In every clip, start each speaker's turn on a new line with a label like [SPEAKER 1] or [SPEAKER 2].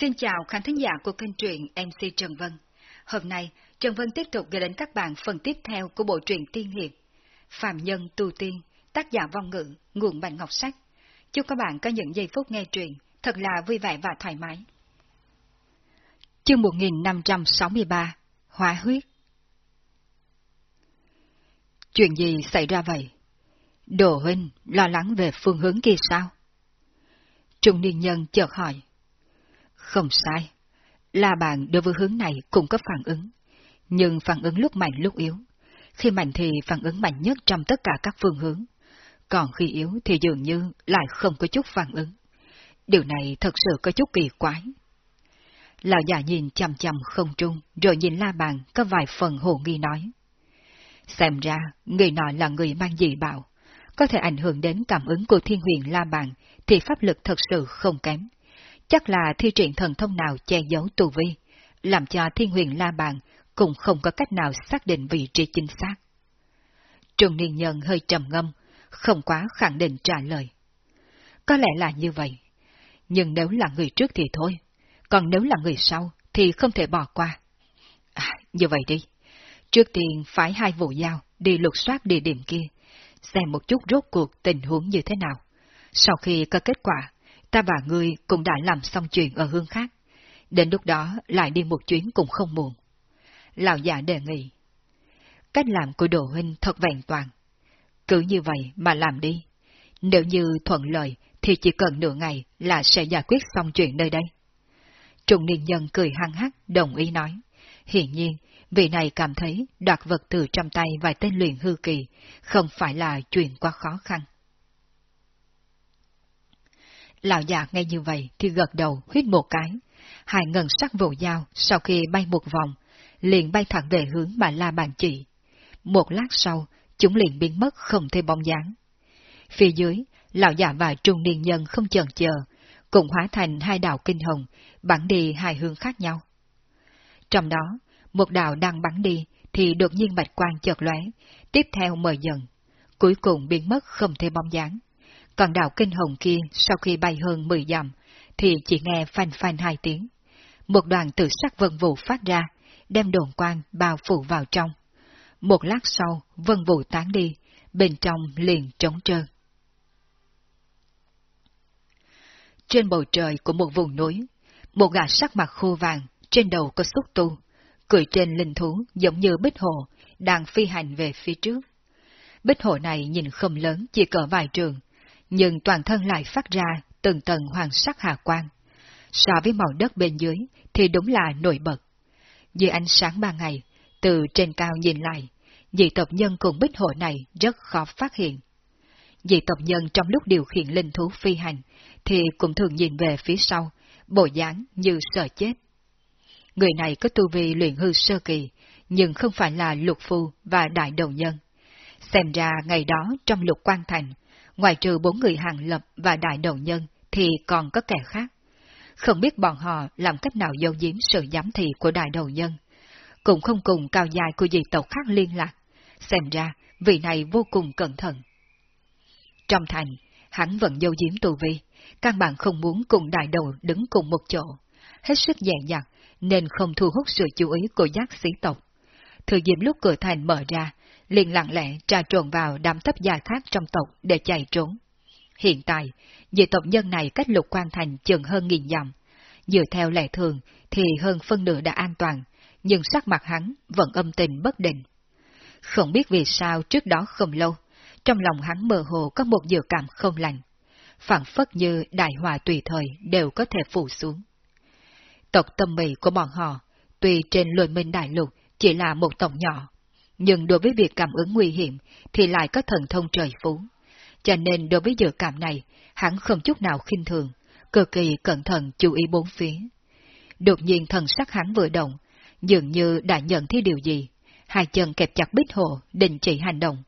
[SPEAKER 1] Xin chào khán thính giả của kênh truyện MC Trần Vân. Hôm nay, Trần Vân tiếp tục gửi đến các bạn phần tiếp theo của bộ truyện Tiên Hiệp. Phạm Nhân Tu Tiên, tác giả vong ngữ, nguồn bản ngọc sách. Chúc các bạn có những giây phút nghe truyện thật là vui vẻ và thoải mái. Chương 1563 Hóa huyết Chuyện gì xảy ra vậy? Đồ huynh lo lắng về phương hướng kia sao? Trung niên nhân chợt hỏi. Không sai. La bàn đối với hướng này cũng có phản ứng. Nhưng phản ứng lúc mạnh lúc yếu. Khi mạnh thì phản ứng mạnh nhất trong tất cả các phương hướng. Còn khi yếu thì dường như lại không có chút phản ứng. Điều này thật sự có chút kỳ quái. Lão già nhìn chằm chằm không trung, rồi nhìn la bàn có vài phần hồ nghi nói. Xem ra, người nọ là người mang dị bảo, có thể ảnh hưởng đến cảm ứng của thiên huyền la bàn, thì pháp lực thật sự không kém. Chắc là thi triển thần thông nào che giấu tù vi, làm cho thiên huyền la bàn cũng không có cách nào xác định vị trí chính xác. Trung niên nhân hơi trầm ngâm, không quá khẳng định trả lời. Có lẽ là như vậy, nhưng nếu là người trước thì thôi, còn nếu là người sau thì không thể bỏ qua. À, như vậy đi. Trước tiên phải hai vụ giao đi lục soát địa điểm kia, xem một chút rốt cuộc tình huống như thế nào. Sau khi có kết quả, ta và ngươi cũng đã làm xong chuyện ở hương khác. Đến lúc đó lại đi một chuyến cũng không muộn. Lão già đề nghị. Cách làm của đồ huynh thật vẹn toàn. Cứ như vậy mà làm đi. Nếu như thuận lợi thì chỉ cần nửa ngày là sẽ giải quyết xong chuyện nơi đây. Trung niên nhân cười hăng hắc đồng ý nói. Hiện nhiên, vị này cảm thấy đoạt vật từ trong tay vài tên luyện hư kỳ không phải là chuyện quá khó khăn. Lão già nghe như vậy thì gật đầu huyết một cái. Hai ngân sắc vụ dao sau khi bay một vòng, liền bay thẳng về hướng mà la bàn chỉ. Một lát sau, chúng liền biến mất không thấy bóng dáng. Phía dưới, lão già và trung niên nhân không chần chờ, cùng hóa thành hai đạo kinh hồng, bắn đi hai hướng khác nhau. Trong đó, một đạo đang bắn đi thì đột nhiên bạch quang chợt lóe, tiếp theo mờ dần, cuối cùng biến mất không thấy bóng dáng. Còn đạo kinh hồng kia sau khi bay hơn 10 dặm thì chỉ nghe phanh phanh hai tiếng. Một đoàn tử sắc vân vụ phát ra, đem đồn quang bao phủ vào trong. Một lát sau, vân vụ tán đi, bên trong liền trống trơn. Trên bầu trời của một vùng núi, một gã sắc mặt khô vàng, trên đầu có xúc tu, cười trên linh thú giống như bích hồ, đang phi hành về phía trước. Bích hồ này nhìn không lớn, chỉ cỡ vài trường, nhưng toàn thân lại phát ra từng tầng hoàng sắc hà quang. So với màu đất bên dưới thì đúng là nổi bật. Dưới ánh sáng ban ngày, từ trên cao nhìn lại, dị tộc nhân cùng bích hộ này rất khó phát hiện. Dị tộc nhân trong lúc điều khiển linh thú phi hành, thì cũng thường nhìn về phía sau, bộ dáng như sợ chết. Người này có tu vi luyện hư sơ kỳ, nhưng không phải là lục phu và đại đầu nhân. Xem ra ngày đó trong lục quan thành, ngoài trừ bốn người hàng lập và đại đầu nhân thì còn có kẻ khác. Không biết bọn họ làm cách nào giấu giếm sự giám thị của đại đầu nhân. Cũng không cùng cao dài của dị tộc khác liên lạc. Xem ra, vị này vô cùng cẩn thận. Trong thành, hắn vẫn giấu giếm tù vi, căn bản không muốn cùng đại đầu đứng cùng một chỗ. Hết sức dè dặt, nên không thu hút sự chú ý của giác sĩ tộc. Thời điểm lúc cửa thành mở ra, liền lặng lẽ trà trộn vào đám thấp gia khác trong tộc để chạy trốn. Hiện tại, dị tộc nhân này cách lục quan thành chừng hơn nghìn dặm. Dựa theo lệ thường thì hơn phân nửa đã an toàn, nhưng sắc mặt hắn vẫn âm tình bất định. Không biết vì sao trước đó không lâu, trong lòng hắn mơ hồ có một dự cảm không lành. Phản phất như đại hòa tùy thời đều có thể phủ xuống. Tộc tâm mì của bọn họ, tuy trên lôi minh đại lục chỉ là một tộc nhỏ, nhưng đối với việc cảm ứng nguy hiểm thì lại có thần thông trời phú. Cho nên đối với dự cảm này, hắn không chút nào khinh thường, cực kỳ cẩn thận chú ý bốn phía. Đột nhiên thần sắc hắn vừa động, dường như đã nhận thấy điều gì. Hai chân kẹp chặt bích hộ đình chỉ hành động,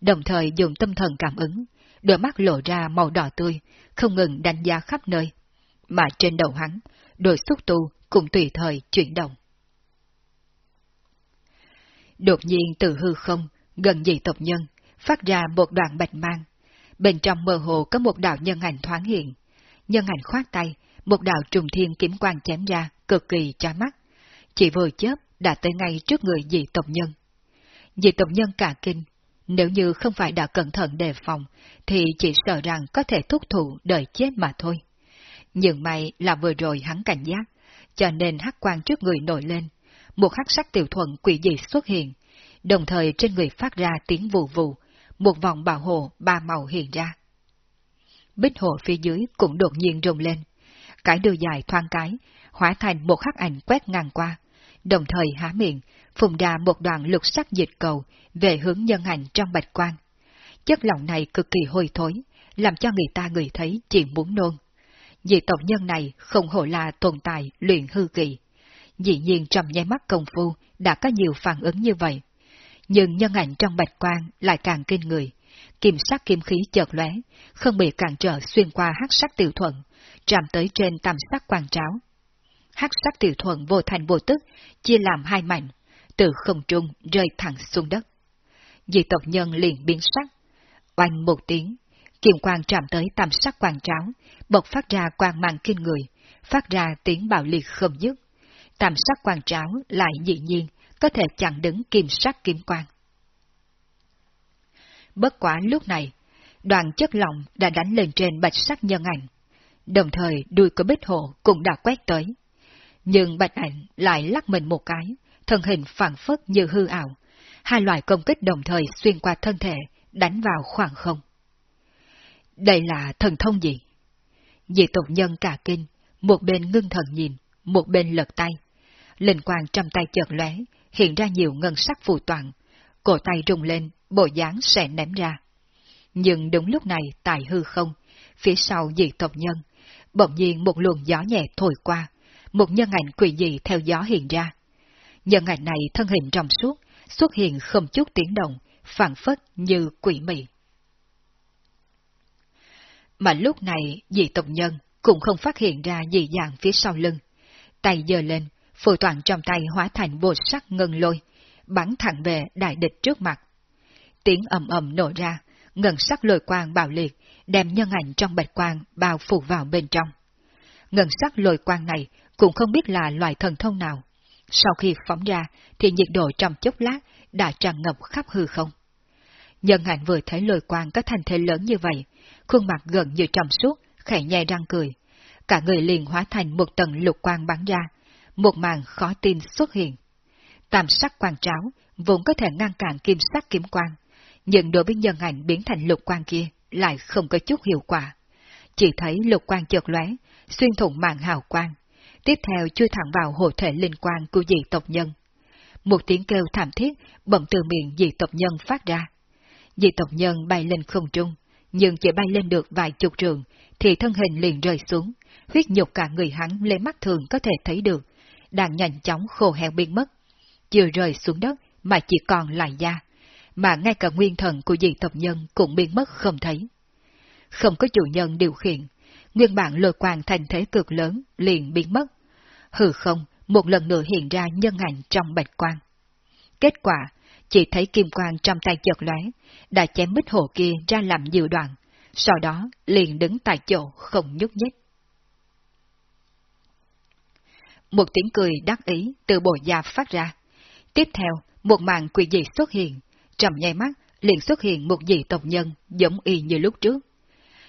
[SPEAKER 1] đồng thời dùng tâm thần cảm ứng, đôi mắt lộ ra màu đỏ tươi, không ngừng đánh giá khắp nơi. Mà trên đầu hắn, đôi xúc tu cũng tùy thời chuyển động. Đột nhiên từ hư không, gần dị tộc nhân, phát ra một đoạn bạch mang. Bên trong mơ hồ có một đạo nhân ảnh thoáng hiện. Nhân ảnh khoát tay, một đạo trùng thiên kiếm quang chém ra, cực kỳ chói mắt. Chỉ vừa chớp đã tới ngay trước người dị tộc nhân. Dị tộc nhân cả kinh, nếu như không phải đã cẩn thận đề phòng, thì chỉ sợ rằng có thể thúc thủ đợi chết mà thôi. Nhưng may là vừa rồi hắn cảnh giác, cho nên hắc quang trước người nổi lên, một hắc sắc tiểu thuận quỷ dị xuất hiện, đồng thời trên người phát ra tiếng vù vù, một vòng bảo hộ ba màu hiện ra. Bích hồ phía dưới cũng đột nhiên rung lên, cái đường dài thoang cái, hóa thành một hắc ảnh quét ngang qua, đồng thời há miệng, phùng ra một đoạn lục sắc dịch cầu về hướng nhân hành trong bạch quan. Chất lỏng này cực kỳ hôi thối, làm cho người ta người thấy chỉ muốn nôn. Dị tộc nhân này không hổ là tồn tại luyện hư kỳ. Dĩ nhiên trong nháy mắt công phu đã có nhiều phản ứng như vậy. Nhưng nhân ảnh trong bạch quang lại càng kinh người. Kim sắc kim khí chợt lóe, không bị cản trở xuyên qua hắc sắc tiểu thuận, chạm tới trên tam sắc quang tráo. Hắc sắc tiểu thuận vô thành vô tức, chia làm hai mảnh, từ không trung rơi thẳng xuống đất. Dị tộc nhân liền biến sắc. Oanh một tiếng, kiềm quang chạm tới tam sắc quang tráo, bộc phát ra quang mang kinh người, phát ra tiếng bạo liệt không dứt. Tam sắc quan tráo lại dĩ nhiên có thể chặn đứng kim sắc kim quang. Bất quả lúc này, đoàn chất lỏng đã đánh lên trên bạch sắc nhân ảnh, đồng thời đuôi của bích hộ cũng đã quét tới. Nhưng bạch ảnh lại lắc mình một cái, thân hình phản phất như hư ảo, hai loại công kích đồng thời xuyên qua thân thể, đánh vào khoảng không. Đây là thần thông gì? Dị tục nhân cả kinh, một bên ngưng thần nhìn, một bên lật tay. Linh quang trong tay chợt lóe, hiện ra nhiều ngân sắc phù toàn, cổ tay rung lên, bộ dáng sẽ ném ra. Nhưng đúng lúc này tại hư không, phía sau dị tộc nhân, bỗng nhiên một luồng gió nhẹ thổi qua, một nhân ảnh quỷ dị theo gió hiện ra. Nhân ảnh này thân hình trong suốt, xuất hiện không chút tiếng động, phản phất như quỷ mị. Mà lúc này dị tộc nhân cũng không phát hiện ra dị dạng phía sau lưng. Tay giơ lên, phù toàn trong tay hóa thành bột sắc ngân lôi, bắn thẳng về đại địch trước mặt. Tiếng ầm ầm nổ ra, ngân sắc lôi quang bạo liệt, đem nhân ảnh trong bạch quang bao phủ vào bên trong. Ngân sắc lôi quang này cũng không biết là loại thần thông nào. Sau khi phóng ra, thì nhiệt độ trong chốc lát đã tràn ngập khắp hư không. Nhân ảnh vừa thấy lôi quang có thành thế lớn như vậy, khuôn mặt gần như trong suốt, khẽ nhẹ răng cười. Cả người liền hóa thành một tầng lục quang bắn ra, một màn khó tin xuất hiện. Tam sắc quang tráo vốn có thể ngăn cản kim sắc kiếm quang, nhưng đối với nhân ảnh biến thành lục quang kia lại không có chút hiệu quả. Chỉ thấy lục quang chợt lóe, xuyên thủng màn hào quang, tiếp theo chui thẳng vào hộ thể linh quang của dị tộc nhân. Một tiếng kêu thảm thiết bỗng từ miệng dị tộc nhân phát ra. Dị tộc nhân bay lên không trung, nhưng chỉ bay lên được vài chục trường, thì thân hình liền rơi xuống, huyết nhục cả người hắn lấy mắt thường có thể thấy được, đang nhanh chóng khô heo biến mất. Chưa rơi xuống đất mà chỉ còn lại da, mà ngay cả nguyên thần của dị tộc nhân cũng biến mất không thấy. Không có chủ nhân điều khiển, nguyên bản lôi quang thành thế cực lớn liền biến mất. Hừ không, một lần nữa hiện ra nhân ảnh trong bạch quang. Kết quả, chỉ thấy kim quang trong tay chợt lóe, đã chém bích hồ kia ra làm nhiều đoạn, sau đó liền đứng tại chỗ không nhúc nhích. Một tiếng cười đắc ý từ bộ da phát ra. Tiếp theo, một màn quỷ dị xuất hiện, trầm nháy mắt liền xuất hiện một dị tộc nhân giống y như lúc trước.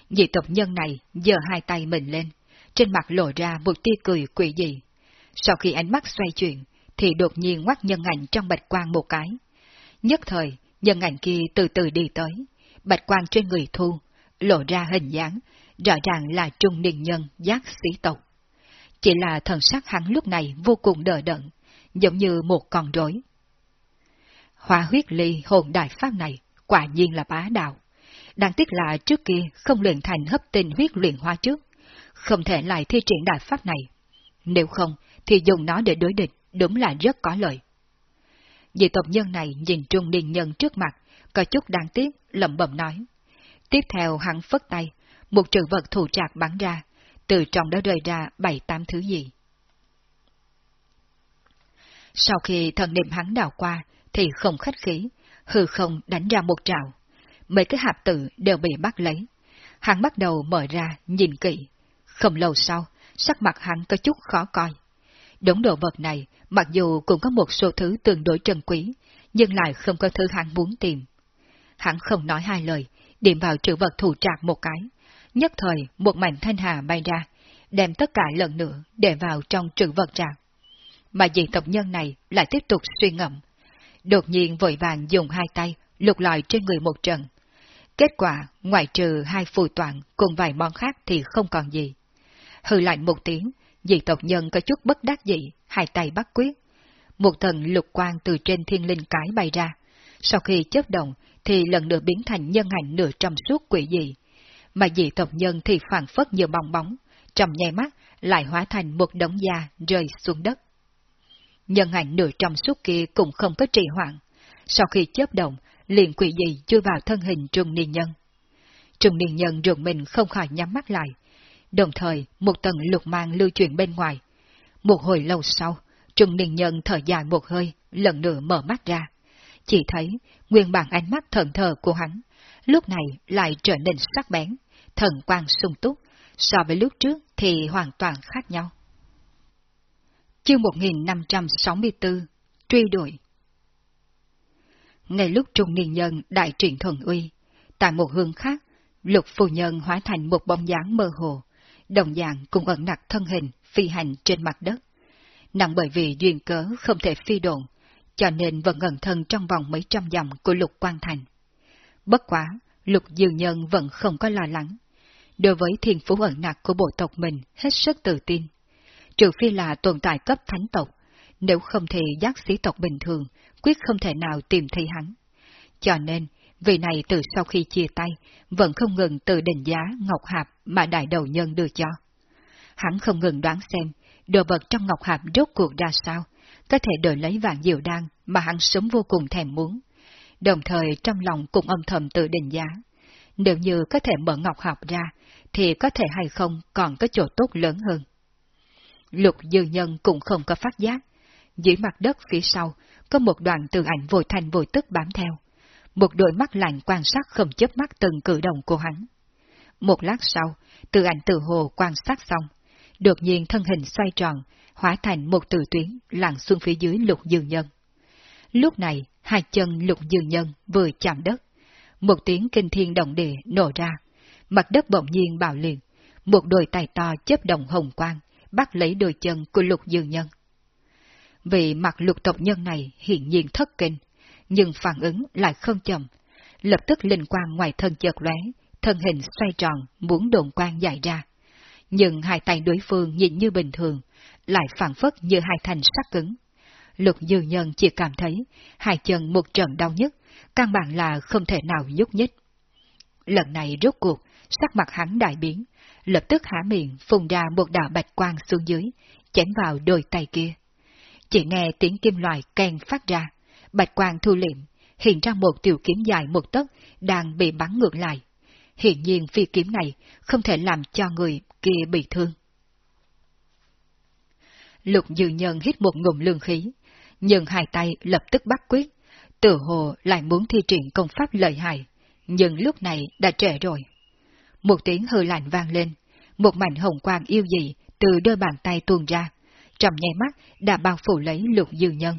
[SPEAKER 1] Dị tộc nhân này giơ hai tay mình lên, trên mặt lộ ra một tia cười quỷ dị. Sau khi ánh mắt xoay chuyển, thì đột nhiên ngoắt nhân ảnh trong bạch quang một cái. Nhất thời, nhân ảnh kia từ từ đi tới, bạch quang trên người thu, lộ ra hình dáng, rõ ràng là trung niên nhân giác sĩ tộc. Chỉ là thần sắc hắn lúc này vô cùng đờ đẫn, giống như một con rối. Hoa huyết ly hồn đại pháp này quả nhiên là bá đạo. Đáng tiếc là trước kia không luyện thành hấp tinh huyết luyện hoa trước, không thể lại thi triển đại pháp này. Nếu không, thì dùng nó để đối địch đúng là rất có lợi. Dị tộc nhân này nhìn trung niên nhân trước mặt, có chút đáng tiếc, lẩm bẩm nói. Tiếp theo hắn phất tay, một trường vật thủ trạc bắn ra, từ trong đó rơi ra bảy tám thứ gì. Sau khi thần niệm hắn đào qua, thì không khách khí, hư không đánh ra một trào. Mấy cái hạp tử đều bị bắt lấy. Hắn bắt đầu mở ra, nhìn kỹ. Không lâu sau, sắc mặt hắn có chút khó coi. Đống đồ vật này, mặc dù cũng có một số thứ tương đối trân quý, nhưng lại không có thứ hắn muốn tìm. Hắn không nói hai lời, điểm vào trữ vật thủ trạc một cái. Nhất thời, một mảnh thanh hà bay ra, đem tất cả lần nữa để vào trong trữ vật trạng. Mà dị tộc nhân này lại tiếp tục suy ngẫm. Đột nhiên vội vàng dùng hai tay lục lọi trên người một trận. Kết quả, ngoại trừ hai phù toàn cùng vài món khác thì không còn gì. Hư lạnh một tiếng, dị tộc nhân có chút bất đắc dĩ, hai tay bắt quyết. Một thần lục quang từ trên thiên linh cái bay ra. Sau khi chớp động, thì lần nữa biến thành nhân hành nửa trong suốt quỷ dị. Mà dị tộc nhân thì phản phất như bong bóng, trong nháy mắt lại hóa thành một đống da rơi xuống đất. Nhân hành nửa trong suốt kia cũng không có trì hoãn. Sau khi chớp động, liền quỷ dị chui vào thân hình trung niên nhân. Trung niên nhân rụng mình không khỏi nhắm mắt lại, đồng thời một tầng lục mang lưu truyền bên ngoài. Một hồi lâu sau, trung niên nhân thở dài một hơi, lần nữa mở mắt ra. Chỉ thấy nguyên bản ánh mắt thần thờ của hắn, lúc này lại trở nên sắc bén, thần quang sung túc, so với lúc trước thì hoàn toàn khác nhau. Chương 1564 Truy đuổi Ngay lúc trung niên nhân đại triển thần uy, tại một hướng khác, lục phu nhân hóa thành một bóng dáng mơ hồ, đồng dạng cùng ẩn nặc thân hình phi hành trên mặt đất. Nặng bởi vì duyên cớ không thể phi độn, cho nên vẫn ẩn thân trong vòng mấy trăm dặm của lục quan thành. Bất quá, lục dường nhân vẫn không có lo lắng. Đối với thiên phú ẩn nặc của bộ tộc mình hết sức tự tin. Trừ phi là tồn tại cấp thánh tộc, nếu không thì giác sĩ tộc bình thường, quyết không thể nào tìm thấy hắn. Cho nên, vị này từ sau khi chia tay, vẫn không ngừng tự định giá Ngọc Hạp mà đại đầu nhân đưa cho. Hắn không ngừng đoán xem, đồ vật trong Ngọc Hạp rốt cuộc ra sao, có thể đổi lấy vạn diệu đan mà hắn sớm vô cùng thèm muốn. Đồng thời trong lòng cũng âm thầm tự định giá. Nếu như có thể mở Ngọc học ra, thì có thể hay không còn có chỗ tốt lớn hơn. Lục dư nhân cũng không có phát giác. Dưới mặt đất phía sau, có một đoạn từ ảnh vội thành vội tức bám theo một đôi mắt lạnh quan sát không chớp mắt từng cử động của hắn. Một lát sau, từ ảnh từ hồ quan sát xong, đột nhiên thân hình xoay tròn, hóa thành một từ tuyến lặn xuống phía dưới lục Dư nhân. Lúc này, hai chân lục dương nhân vừa chạm đất, một tiếng kinh thiên động địa nổ ra, mặt đất bỗng nhiên bạo liền, một đôi tay to chớp đồng hồng quang, bắt lấy đôi chân của lục dương nhân. Vì mặt lục tộc nhân này hiển nhiên thất kinh, nhưng phản ứng lại không chậm. Lập tức linh quang ngoài thân chợt lóe, thân hình xoay tròn, muốn đồn quang dài ra. Nhưng hai tay đối phương nhìn như bình thường, lại phản phất như hai thành sắc cứng. Lục dư nhân chỉ cảm thấy hai chân một trận đau nhất, căn bản là không thể nào nhúc nhích. Lần này rốt cuộc, sắc mặt hắn đại biến, lập tức há miệng phun ra một đạo bạch quang xuống dưới, chém vào đôi tay kia. Chỉ nghe tiếng kim loại kèn phát ra, bạch quang thu liệm, hiện ra một tiểu kiếm dài một tấc đang bị bắn ngược lại. Hiện nhiên phi kiếm này không thể làm cho người kia bị thương. Lục dư nhân hít một ngụm lương khí, nhưng hai tay lập tức bắt quyết, tự hồ lại muốn thi triển công pháp lợi hại, nhưng lúc này đã trễ rồi. Một tiếng hư lạnh vang lên, một mảnh hồng quang yêu dị từ đôi bàn tay tuôn ra, trong nháy mắt đã bao phủ lấy lục dư nhân.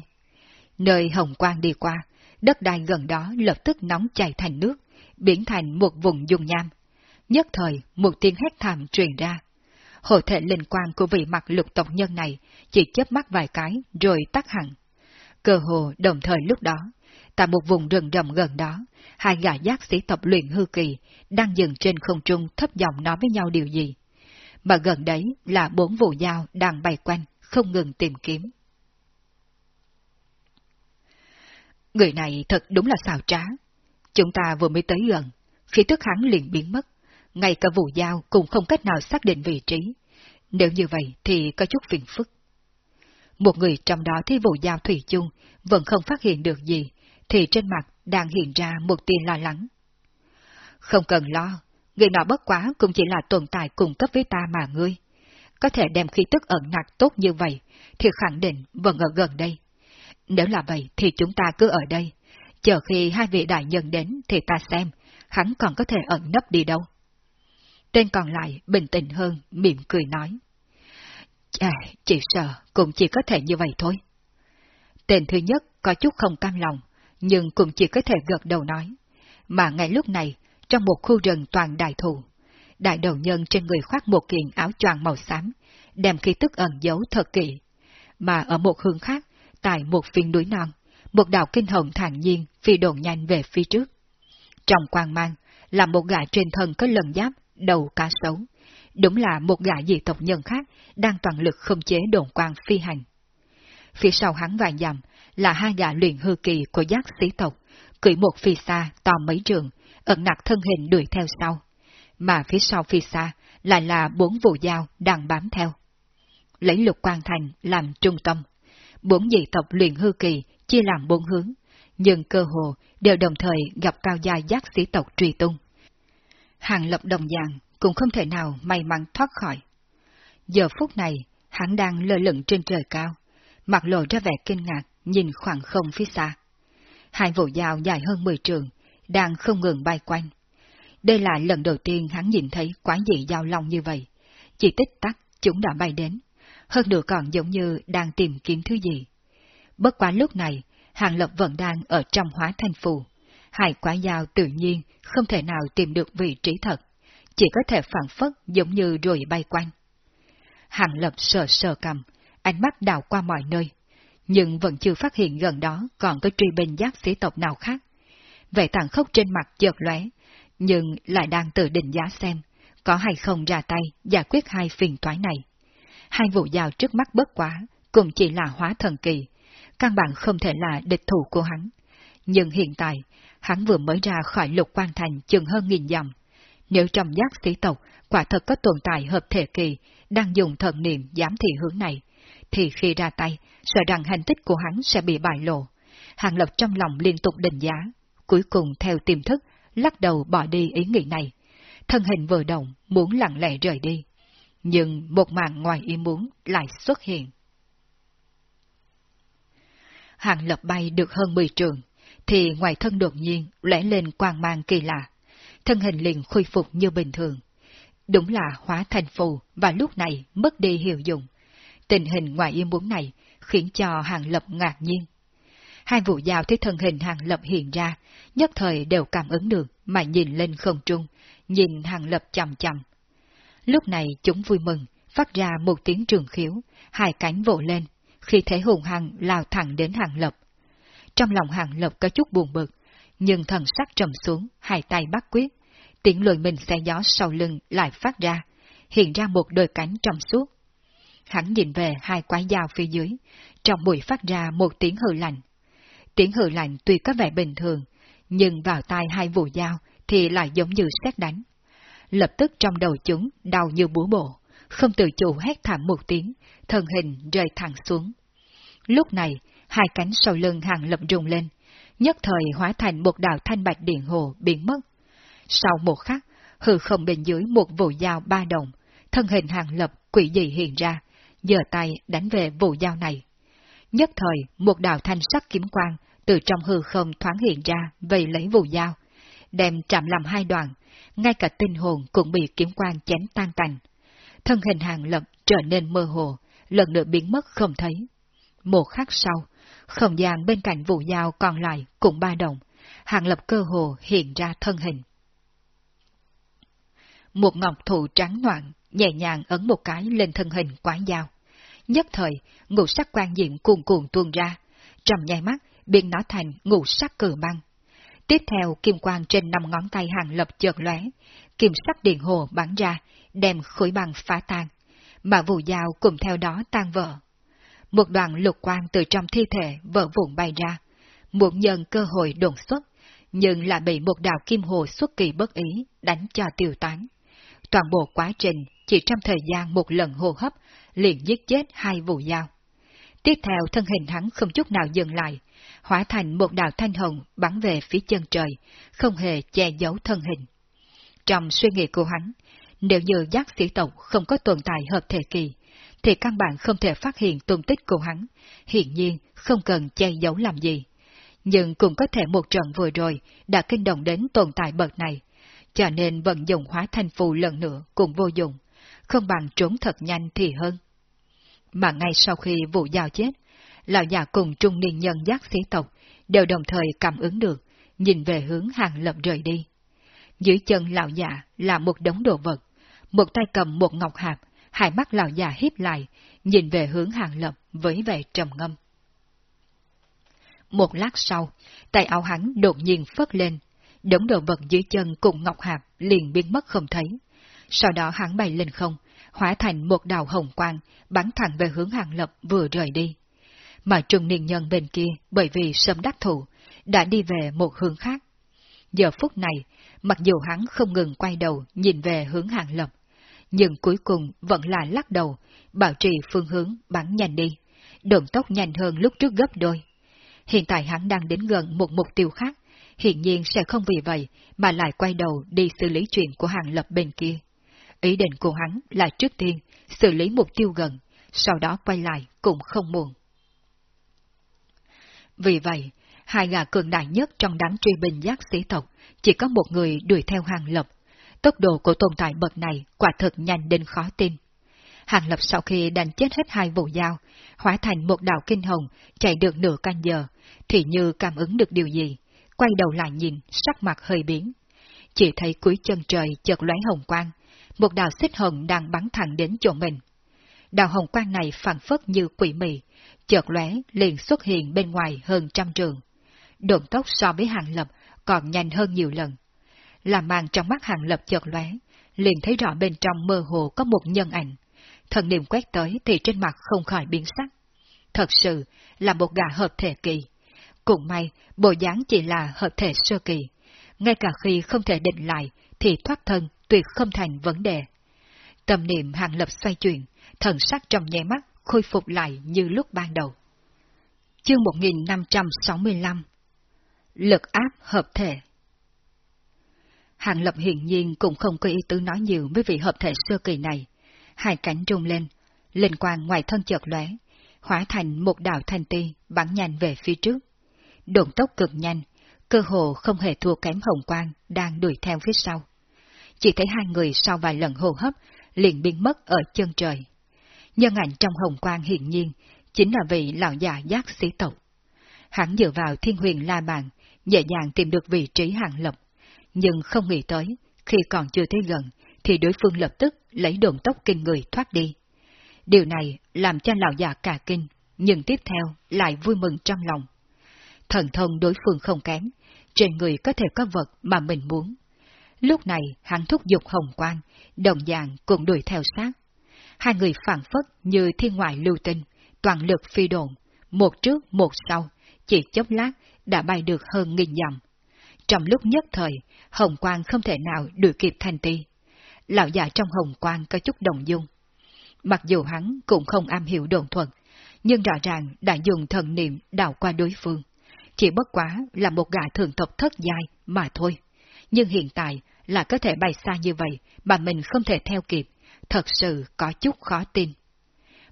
[SPEAKER 1] Nơi hồng quang đi qua, đất đai gần đó lập tức nóng chảy thành nước, biến thành một vùng dung nham. Nhất thời, một tiếng hét thảm truyền ra. Hồ thể linh quang của vị mặt lục tộc nhân này chỉ chớp mắt vài cái rồi tắt hẳn. Cơ hồ đồng thời lúc đó, tại một vùng rừng rậm gần đó, hai gã giác sĩ tập luyện hư kỳ đang dừng trên không trung thấp giọng nói với nhau điều gì. Mà gần đấy là bốn vụ dao đang bay quanh, không ngừng tìm kiếm. Người này thật đúng là xào trá. Chúng ta vừa mới tới gần, khi tức hắn liền biến mất, ngay cả vụ dao cũng không cách nào xác định vị trí. Nếu như vậy thì có chút phiền phức. Một người trong đó thấy vụ dao thủy chung vẫn không phát hiện được gì, thì trên mặt đang hiện ra một tia lo lắng. Không cần lo, người nọ bất quá cũng chỉ là tồn tại cùng cấp với ta mà ngươi. Có thể đem khí tức ẩn nặc tốt như vậy, thì khẳng định vẫn ở gần đây. Nếu là vậy thì chúng ta cứ ở đây. Chờ khi hai vị đại nhân đến thì ta xem, hắn còn có thể ẩn nấp đi đâu. Tên còn lại bình tĩnh hơn, mỉm cười nói. À, chỉ sợ cũng chỉ có thể như vậy thôi. Tên thứ nhất có chút không cam lòng, nhưng cũng chỉ có thể gật đầu nói. Mà ngay lúc này, trong một khu rừng toàn đại thù đại đầu nhân trên người khoác một kiện áo choàng màu xám, đem khí tức ẩn giấu thật kỹ. Mà ở một hướng khác, tại một phiên núi non, một đạo kinh hồng thản nhiên phi đồn nhanh về phía trước. Trong quang mang, là một gã trên thân có lần giáp, đầu cá sấu. Đúng là một gã dị tộc nhân khác đang toàn lực không chế đồn quang phi hành. Phía sau hắn vài dặm là hai gã luyện hư kỳ của giác sĩ tộc, cưỡi một phi xa to mấy trường, ẩn nặc thân hình đuổi theo sau. Mà phía sau phi xa lại là bốn vụ dao đang bám theo. Lấy lục quan thành làm trung tâm. Bốn dị tộc luyện hư kỳ chia làm bốn hướng, nhưng cơ hồ đều đồng thời gặp cao gia giác sĩ tộc truy tung. Hàng lập đồng dạng cũng không thể nào may mắn thoát khỏi. Giờ phút này, hắn đang lơ lửng trên trời cao, mặt lộ ra vẻ kinh ngạc, nhìn khoảng không phía xa. Hai vụ dao dài hơn 10 trường, đang không ngừng bay quanh. Đây là lần đầu tiên hắn nhìn thấy quái dị dao long như vậy. Chỉ tích tắc, chúng đã bay đến. Hơn nữa còn giống như đang tìm kiếm thứ gì. Bất quá lúc này, Hàng Lập vẫn đang ở trong hóa thành phù. Hai quái dao tự nhiên không thể nào tìm được vị trí thật, chỉ có thể phản phất giống như rồi bay quanh. Hàng Lập sờ sờ cầm, ánh mắt đào qua mọi nơi, nhưng vẫn chưa phát hiện gần đó còn có truy binh giác sĩ tộc nào khác. Vậy tàn khốc trên mặt chợt lóe, nhưng lại đang tự định giá xem, có hay không ra tay giải quyết hai phiền toái này. Hai vụ giao trước mắt bất quá, cũng chỉ là hóa thần kỳ, căn bản không thể là địch thủ của hắn. Nhưng hiện tại, hắn vừa mới ra khỏi lục quan thành chừng hơn nghìn dặm. Nếu trong giác sĩ tộc quả thật có tồn tại hợp thể kỳ đang dùng thần niệm giám thị hướng này, thì khi ra tay, sợ rằng hành tích của hắn sẽ bị bại lộ. Hàng Lập trong lòng liên tục định giá, cuối cùng theo tiềm thức, lắc đầu bỏ đi ý nghĩ này. Thân hình vừa động, muốn lặng lẽ rời đi. Nhưng một màn ngoài ý muốn lại xuất hiện. Hàng Lập bay được hơn 10 trường, thì ngoài thân đột nhiên lẽ lên quang mang kỳ lạ. Thân hình liền khôi phục như bình thường. Đúng là hóa thành phù và lúc này mất đi hiệu dụng. Tình hình ngoài ý muốn này khiến cho Hàng Lập ngạc nhiên. Hai vụ giao thấy thân hình Hàng Lập hiện ra, nhất thời đều cảm ứng được mà nhìn lên không trung, nhìn Hàng Lập chầm chầm. Lúc này chúng vui mừng, phát ra một tiếng trường khiếu, hai cánh vỗ lên, khi thế hùng hằng lao thẳng đến Hàng Lập. Trong lòng Hàng Lập có chút buồn bực, nhưng thần sắc trầm xuống, hai tay bắt quyết, tiếng lùi mình xe gió sau lưng lại phát ra, hiện ra một đôi cánh trong suốt, Hắn nhìn về hai quái dao phía dưới, trong mũi phát ra một tiếng hừ lạnh. Tiếng hừ lạnh tuy có vẻ bình thường, nhưng vào tai hai vụ dao thì lại giống như xét đánh. Lập tức trong đầu chúng đau như búa bổ, không tự chủ hét thảm một tiếng, thân hình rơi thẳng xuống. Lúc này, hai cánh sau lưng hàng lập rung lên, nhất thời hóa thành một đạo thanh bạch điện hồ biến mất. Sau một khắc, hư không bên dưới một vụ dao ba đồng, thân hình hàng lập quỷ dị hiện ra, giơ tay đánh về vụ dao này. Nhất thời, một đạo thanh sắc kiếm quang từ trong hư không thoáng hiện ra vây lấy vụ dao, đem chạm làm hai đoạn, ngay cả tinh hồn cũng bị kiếm quang chém tan tành. Thân hình hàng lập trở nên mơ hồ, lần nữa biến mất không thấy. Một khắc sau, không gian bên cạnh vụ dao còn lại cũng ba đồng, hàng lập cơ hồ hiện ra thân hình. Một ngọc thụ trắng noạn nhẹ nhàng ấn một cái lên thân hình quái dao. Nhất thời, ngũ sắc quan diệm cuồn cuồn tuôn ra, trong nháy mắt biến nó thành ngũ sắc cử băng. Tiếp theo kim quang trên năm ngón tay hàng lập chợt lóe, kim sắc điện hồ bắn ra, đem khối băng phá tan, mà vụ dao cùng theo đó tan vỡ. Một đoàn lục quang từ trong thi thể vỡ vụn bay ra, muốn nhân cơ hội đột xuất, nhưng lại bị một đạo kim hồ xuất kỳ bất ý đánh cho tiêu tán. Toàn bộ quá trình chỉ trong thời gian một lần hô hấp, liền giết chết hai vụ dao. Tiếp theo thân hình hắn không chút nào dừng lại, hóa thành một đạo thanh hồng bắn về phía chân trời, không hề che giấu thân hình. Trong suy nghĩ của hắn, nếu như giác sĩ tộc không có tồn tại hợp thể kỳ, thì căn bản không thể phát hiện tung tích của hắn, hiện nhiên không cần che giấu làm gì. Nhưng cũng có thể một trận vừa rồi đã kinh động đến tồn tại bậc này, cho nên vận dụng hóa thành phù lần nữa cũng vô dụng, không bằng trốn thật nhanh thì hơn. mà ngay sau khi vụ giao chết, lão già cùng trung niên nhân giác sĩ tộc đều đồng thời cảm ứng được, nhìn về hướng hàng lập rời đi. Dưới chân lão già là một đống đồ vật, một tay cầm một ngọc hạp, hai mắt lão già híp lại, nhìn về hướng hàng lập với vẻ trầm ngâm. Một lát sau, tay áo hắn đột nhiên phất lên, đống đồ vật dưới chân cùng ngọc hạp liền biến mất không thấy. Sau đó hắn bay lên không, hóa thành một đào hồng quang, bắn thẳng về hướng hàng lập vừa rời đi. Mà trùng niên nhân bên kia, bởi vì sớm đắc thủ, đã đi về một hướng khác. Giờ phút này, mặc dù hắn không ngừng quay đầu nhìn về hướng hàng lập, nhưng cuối cùng vẫn là lắc đầu, bảo trì phương hướng bắn nhanh đi, động tốc nhanh hơn lúc trước gấp đôi. Hiện tại hắn đang đến gần một mục tiêu khác, hiện nhiên sẽ không vì vậy mà lại quay đầu đi xử lý chuyện của hàng lập bên kia. Ý định của hắn là trước tiên xử lý mục tiêu gần, sau đó quay lại cũng không muộn. Vì vậy, hai gã cường đại nhất trong đám truy binh giác sĩ tộc chỉ có một người đuổi theo hàng lập. Tốc độ của tồn tại bậc này quả thật nhanh đến khó tin. Hàng lập sau khi đánh chết hết hai vụ dao, hóa thành một đạo kinh hồng, chạy được nửa canh giờ, thì như cảm ứng được điều gì, quay đầu lại nhìn, sắc mặt hơi biến. Chỉ thấy cuối chân trời chợt lóe hồng quang, một đạo xích hồng đang bắn thẳng đến chỗ mình. Đạo hồng quang này phản phất như quỷ mị, chợt lóe liền xuất hiện bên ngoài hơn trăm trường. Độn tốc so với hàng lập còn nhanh hơn nhiều lần. Làm màn trong mắt hàng lập chợt lóe, liền thấy rõ bên trong mơ hồ có một nhân ảnh. Thần niệm quét tới thì trên mặt không khỏi biến sắc. Thật sự là một gã hợp thể kỳ. Cũng may, bộ dáng chỉ là hợp thể sơ kỳ. Ngay cả khi không thể định lại, thì thoát thân tuyệt không thành vấn đề. Tâm niệm hàng lập xoay chuyển, thần sắc trong nháy mắt khôi phục lại như lúc ban đầu. Chương 1565 Lực áp hợp thể Hàng lập hiển nhiên cũng không có ý tứ nói nhiều với vị hợp thể sơ kỳ này. Hai cánh rung lên, linh quang ngoài thân chợt lóe, hóa thành một đạo thanh ti bắn nhanh về phía trước. Độn tốc cực nhanh, cơ hồ không hề thua kém hồng quang đang đuổi theo phía sau. Chỉ thấy hai người sau vài lần hô hấp liền biến mất ở chân trời. Nhân ảnh trong hồng quang hiển nhiên chính là vị lão già giác sĩ tộc. Hắn dựa vào thiên huyền la bàn, dễ dàng tìm được vị trí hàng lập, nhưng không nghĩ tới, khi còn chưa tới gần, thì đối phương lập tức lấy đồn tốc kinh người thoát đi. Điều này làm cho lão già cả kinh, nhưng tiếp theo lại vui mừng trong lòng. Thần thông đối phương không kém, trên người có thể có vật mà mình muốn. Lúc này hắn thúc giục hồng quang, đồng dạng cũng đuổi theo sát. Hai người phản phất như thiên ngoại lưu tinh, toàn lực phi đồn, một trước một sau, chỉ chốc lát đã bay được hơn nghìn dặm. Trong lúc nhất thời, hồng quang không thể nào đuổi kịp thành ti. Lão già trong hồng quang có chút đồng dung. Mặc dù hắn cũng không am hiểu đồn thuật, nhưng rõ ràng đã dùng thần niệm đào qua đối phương. Chỉ bất quá là một gã thường tộc thất giai mà thôi. Nhưng hiện tại là có thể bay xa như vậy mà mình không thể theo kịp, thật sự có chút khó tin.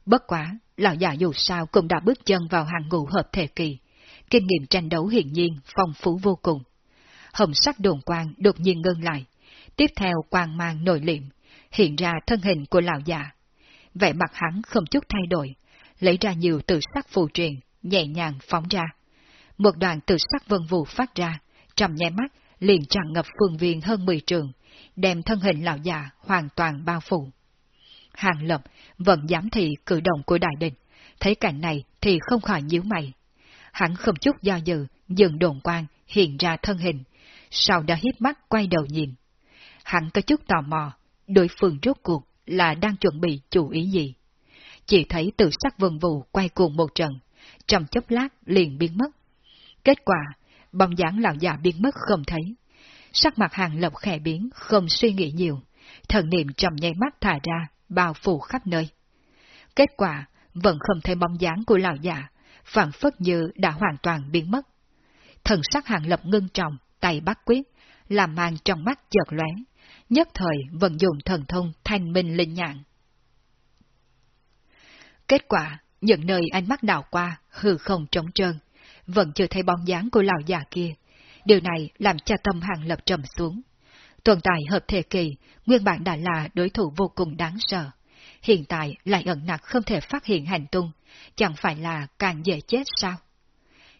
[SPEAKER 1] Bất quá, lão già dù sao cũng đã bước chân vào hàng ngũ hợp thể kỳ, kinh nghiệm tranh đấu hiển nhiên phong phú vô cùng. Hồng sắc đồn quang đột nhiên ngưng lại, tiếp theo quang mang nổi liệm, hiện ra thân hình của lão già. Vẻ mặt hắn không chút thay đổi, lấy ra nhiều từ sắc phù truyền, nhẹ nhàng phóng ra. Một đoàn từ sắc vân vụ phát ra, trầm nhé mắt liền tràn ngập phương viên hơn 10 trường, đem thân hình lão già hoàn toàn bao phủ. Hàng lập vẫn dám thị cử động của đại đình, thấy cảnh này thì không khỏi nhíu mày. Hắn không chút do dự, dừng đồn quang, hiện ra thân hình, sau đó hiếp mắt quay đầu nhìn. Hắn có chút tò mò, đối phương rốt cuộc là đang chuẩn bị chủ ý gì. Chỉ thấy tự sắc vân vụ quay cuồng một trận, trong chốc lát liền biến mất. Kết quả, bóng dáng lão già biến mất không thấy. Sắc mặt hàng lộc khẽ biến, không suy nghĩ nhiều, thần niệm trong nháy mắt thả ra, bao phủ khắp nơi. Kết quả, vẫn không thấy bóng dáng của lão già, phản phất như đã hoàn toàn biến mất. Thần sắc hàng lập ngưng trọng, tay bắt quyết, làm mang trong mắt chợt lóe, nhất thời vận dụng thần thông thanh minh linh nhạn. Kết quả, những nơi ánh mắt đảo qua, hư không trống trơn, vẫn chưa thấy bóng dáng của lão già kia. Điều này làm cho tâm hàng lập trầm xuống. Tồn tại hợp thể kỳ, nguyên bản đã là đối thủ vô cùng đáng sợ. hiện tại lại ẩn nặc không thể phát hiện hành tung, chẳng phải là càng dễ chết sao?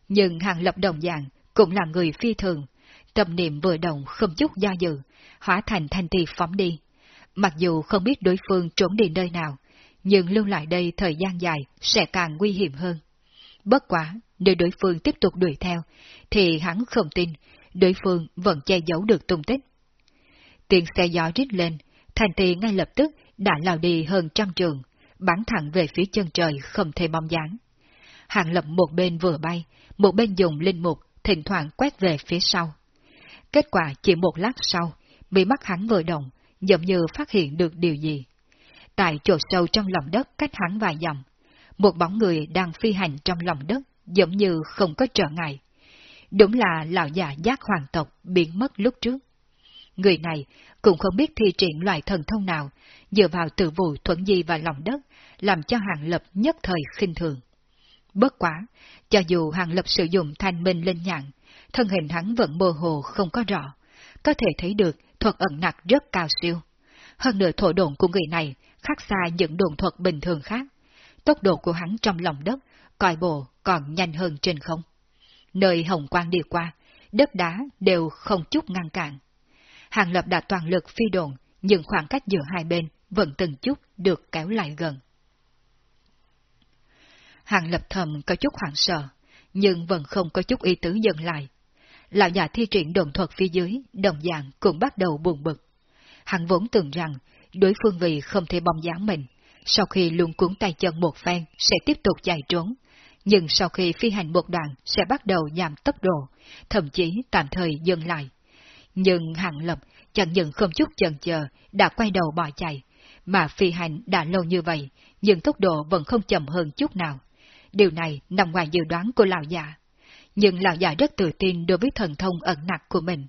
[SPEAKER 1] Nhưng hàng lập đồng dạng cũng là người phi thường, tâm niệm vừa động không chút do dự, hóa thành thanh thi phóng đi. Mặc dù không biết đối phương trốn đi nơi nào, nhưng lưu lại đây thời gian dài sẽ càng nguy hiểm hơn. Bất quá, nếu đối phương tiếp tục đuổi theo, thì hắn không tin đối phương vẫn che giấu được tung tích. Tiếng xe gió rít lên, thành tỳ ngay lập tức đã lao đi hơn trăm trường, bắn thẳng về phía chân trời không thể mong dáng. Hàng lập một bên vừa bay, một bên dùng linh mục, thỉnh thoảng quét về phía sau. Kết quả chỉ một lát sau, bị mắt hắn vừa động, giống như phát hiện được điều gì. Tại chỗ sâu trong lòng đất cách hắn vài dặm, một bóng người đang phi hành trong lòng đất, giống như không có trở ngại. Đúng là lão già giác hoàng tộc biến mất lúc trước. Người này cũng không biết thi triển loại thần thông nào, dựa vào tự vụ thuận di và lòng đất, làm cho hàng lập nhất thời khinh thường. Bất quá, cho dù hàng lập sử dụng thanh minh lên nhạn, thân hình hắn vẫn mơ hồ không có rõ, có thể thấy được thuật ẩn nặc rất cao siêu. Hơn nữa thổ đồn của người này khác xa những đồn thuật bình thường khác. Tốc độ của hắn trong lòng đất, coi bộ còn nhanh hơn trên không. Nơi hồng quang đi qua, đất đá đều không chút ngăn cản. Hàng lập đã toàn lực phi đồn, nhưng khoảng cách giữa hai bên vẫn từng chút được kéo lại gần. Hàng lập thầm có chút hoảng sợ, nhưng vẫn không có chút ý tứ dừng lại. Lão già thi triển đồn thuật phía dưới, đồng dạng cũng bắt đầu buồn bực. Hắn vốn tưởng rằng, đối phương vì không thể bong dáng mình, sau khi luôn cuốn tay chân một phen sẽ tiếp tục chạy trốn, nhưng sau khi phi hành một đoạn sẽ bắt đầu giảm tốc độ, thậm chí tạm thời dừng lại. Nhưng Hàng Lập chẳng những không chút chần chờ đã quay đầu bỏ chạy, mà phi hành đã lâu như vậy, nhưng tốc độ vẫn không chậm hơn chút nào. Điều này nằm ngoài dự đoán của lão già. Nhưng lão già rất tự tin đối với thần thông ẩn nặc của mình.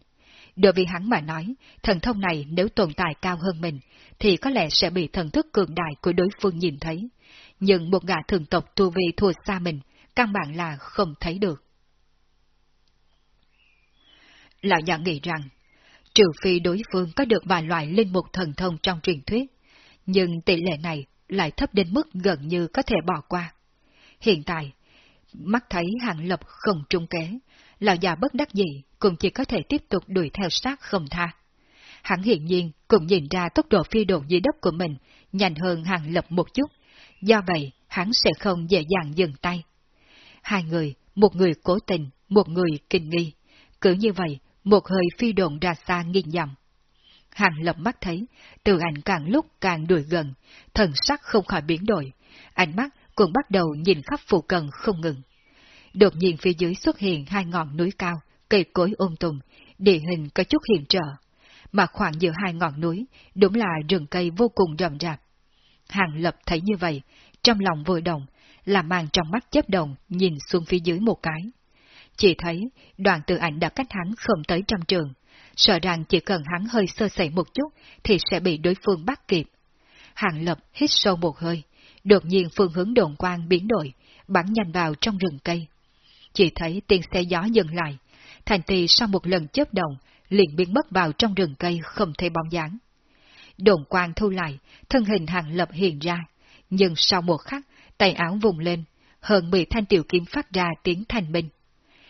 [SPEAKER 1] Đối với hắn mà nói, thần thông này nếu tồn tại cao hơn mình, thì có lẽ sẽ bị thần thức cường đại của đối phương nhìn thấy. Nhưng một gã thường tộc tu vi thua xa mình, căn bản là không thấy được. Lão già nghĩ rằng, trừ phi đối phương có được vài loại linh mục thần thông trong truyền thuyết, nhưng tỷ lệ này lại thấp đến mức gần như có thể bỏ qua. Hiện tại, mắt thấy hạng lập không trung kế, lão già bất đắc dĩ cũng chỉ có thể tiếp tục đuổi theo sát không tha. Hắn hiện nhiên cũng nhìn ra tốc độ phi độn dưới đất của mình nhanh hơn hàng lập một chút, do vậy hắn sẽ không dễ dàng dừng tay. Hai người, một người cố tình, một người kinh nghi. Cứ như vậy, một hơi phi độn ra xa nghìn dặm. Hàng lập mắt thấy, từ ảnh càng lúc càng đuổi gần, thần sắc không khỏi biến đổi, ánh mắt cũng bắt đầu nhìn khắp phụ cận không ngừng. Đột nhiên phía dưới xuất hiện hai ngọn núi cao, cây cối ôm tùng, địa hình có chút hiểm trở. Mà khoảng giữa hai ngọn núi, đúng là rừng cây vô cùng rậm rạp. Hàng lập thấy như vậy, trong lòng vừa động, là mang trong mắt chấp động nhìn xuống phía dưới một cái. Chỉ thấy đoàn tự ảnh đã cách hắn không tới trăm trường, sợ rằng chỉ cần hắn hơi sơ sẩy một chút thì sẽ bị đối phương bắt kịp. Hàng lập hít sâu một hơi, đột nhiên phương hướng đồn quang biến đổi, bắn nhanh vào trong rừng cây. Chỉ thấy tiếng xe gió dừng lại, thành tỳ sau một lần chớp động, liền biến mất vào trong rừng cây không thấy bóng dáng. Đồn quang thu lại, thân hình hàng lập hiện ra, nhưng sau một khắc, tay áo vùng lên, hơn 10 thanh tiểu kiếm phát ra tiếng thanh minh.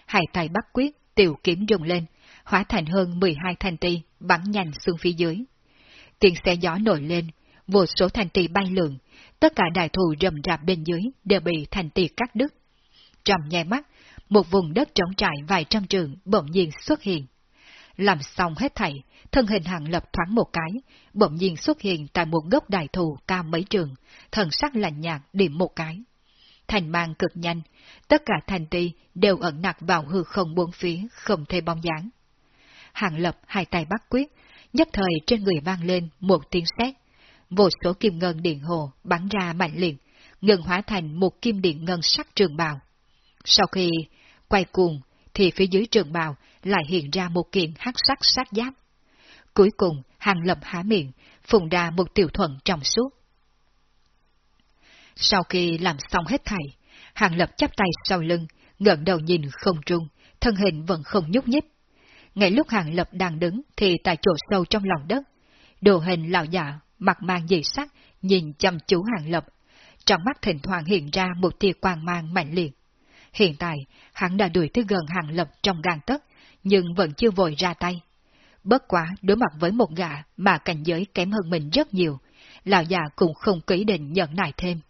[SPEAKER 1] Hai tay bắt quyết, tiểu kiếm rung lên, hóa thành hơn 12 thanh ti, bắn nhanh xuống phía dưới. Tiếng xe gió nổi lên, vô số thanh ti bay lượn, tất cả đại thù rầm rạp bên dưới đều bị thanh ti cắt đứt. Trong nhai mắt, một vùng đất trống trải vài trăm trường bỗng nhiên xuất hiện. Làm xong hết thảy, thân hình hạng lập thoáng một cái, bỗng nhiên xuất hiện tại một gốc đại thù cao mấy trường, thần sắc lạnh nhạt điểm một cái. Thành mang cực nhanh, tất cả thành ti đều ẩn nặc vào hư không bốn phía, không thể bóng dáng. hạng lập hai tay bắt quyết, nhất thời trên người vang lên một tiếng sét, vô số kim ngân điện hồ bắn ra mạnh liền ngừng hóa thành một kim điện ngân sắc trường bào. Sau khi quay cuồng, thì phía dưới trường bào lại hiện ra một kiện hắc sắc sát giáp. Cuối cùng, hàng lập há miệng, phùng ra một tiểu thuận trong suốt. Sau khi làm xong hết thảy, hàng lập chắp tay sau lưng, ngẩng đầu nhìn không trung, thân hình vẫn không nhúc nhích. Ngay lúc hàng lập đang đứng thì tại chỗ sâu trong lòng đất, đồ hình lão già mặt mang dị sắc, nhìn chăm chú hàng lập. Trong mắt thỉnh thoảng hiện ra một tia quang mang mạnh liệt. Hiện tại, hắn đã đuổi tới gần hàng lập trong gang tấc, nhưng vẫn chưa vội ra tay. Bất quá đối mặt với một gã mà cảnh giới kém hơn mình rất nhiều, lão già cũng không ký định nhận nại thêm.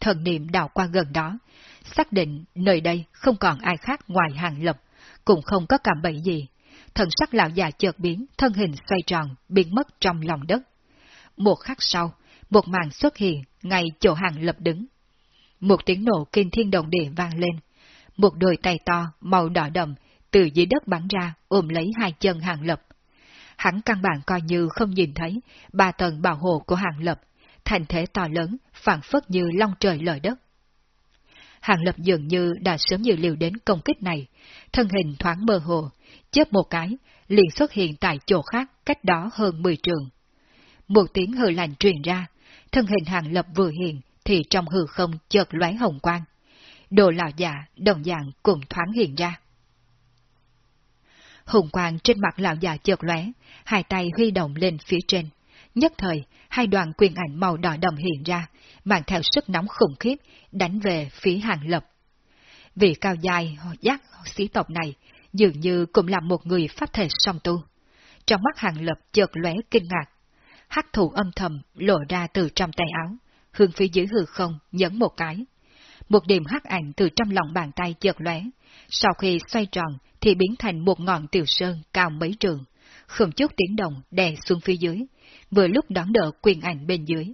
[SPEAKER 1] Thần niệm đào qua gần đó, xác định nơi đây không còn ai khác ngoài hàng lập, cũng không có cảm bẫy gì. Thần sắc lão già chợt biến, thân hình xoay tròn, biến mất trong lòng đất. Một khắc sau, một màn xuất hiện ngay chỗ hàng lập đứng. Một tiếng nổ kinh thiên động địa vang lên. Một đôi tay to, màu đỏ đậm, từ dưới đất bắn ra, ôm lấy hai chân hàng lập. Hắn căn bản coi như không nhìn thấy ba tầng bảo hộ của hàng lập, thành thế to lớn, phản phất như long trời lở đất. Hàng lập dường như đã sớm dự liệu đến công kích này, thân hình thoáng mơ hồ, chớp một cái, liền xuất hiện tại chỗ khác cách đó hơn 10 trường. Một tiếng hừ lạnh truyền ra, thân hình hàng lập vừa hiện thì trong hư không chợt lóe hồng quang. Đồ lão già đồng dạng cùng thoáng hiện ra. Hùng quang trên mặt lão già chợt lóe, hai tay huy động lên phía trên. Nhất thời, hai đoàn quyền ảnh màu đỏ đậm hiện ra, mang theo sức nóng khủng khiếp, đánh về phía hàng lập. Vị cao dài giác sĩ tộc này dường như cũng là một người pháp thể song tu. Trong mắt hàng lập chợt lóe kinh ngạc. Hắc thủ âm thầm lộ ra từ trong tay áo, hướng phía dưới hư không nhấn một cái. Một điểm hắc ảnh từ trong lòng bàn tay chợt lóe, sau khi xoay tròn thì biến thành một ngọn tiểu sơn cao mấy trường, không chút tiếng động đè xuống phía dưới, vừa lúc đón đỡ quyền ảnh bên dưới.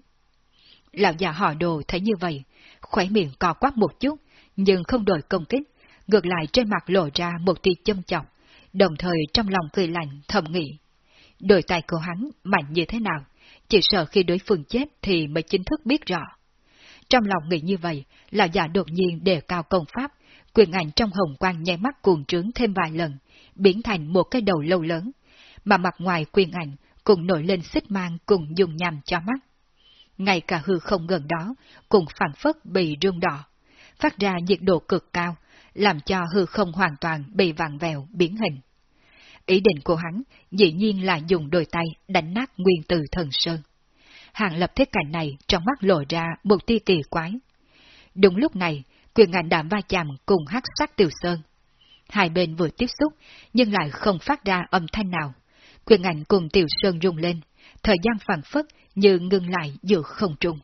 [SPEAKER 1] Lão già họ đồ thấy như vậy, khỏe miệng co quắp một chút, nhưng không đổi công kích, ngược lại trên mặt lộ ra một tia châm chọc, đồng thời trong lòng cười lạnh thầm nghĩ. Đôi tay của hắn mạnh như thế nào, chỉ sợ khi đối phương chết thì mới chính thức biết rõ. Trong lòng nghĩ như vậy, lão già đột nhiên đề cao công pháp, quyền ảnh trong hồng quang nháy mắt cuồng trướng thêm vài lần, biến thành một cái đầu lâu lớn, mà mặt ngoài quyền ảnh cũng nổi lên xích mang cùng dùng nhằm cho mắt. Ngay cả hư không gần đó cũng phản phất bị rương đỏ, phát ra nhiệt độ cực cao, làm cho hư không hoàn toàn bị vặn vẹo, biến hình. Ý định của hắn dĩ nhiên là dùng đôi tay đánh nát nguyên từ thần sơn. Hàng lập thế cảnh này trong mắt lộ ra một tia kỳ quái. Đúng lúc này, quyền ảnh đạm va chạm cùng hắc sắc tiểu sơn. Hai bên vừa tiếp xúc, nhưng lại không phát ra âm thanh nào. Quyền ảnh cùng tiểu sơn rung lên, thời gian phản phất như ngưng lại giữa không trung.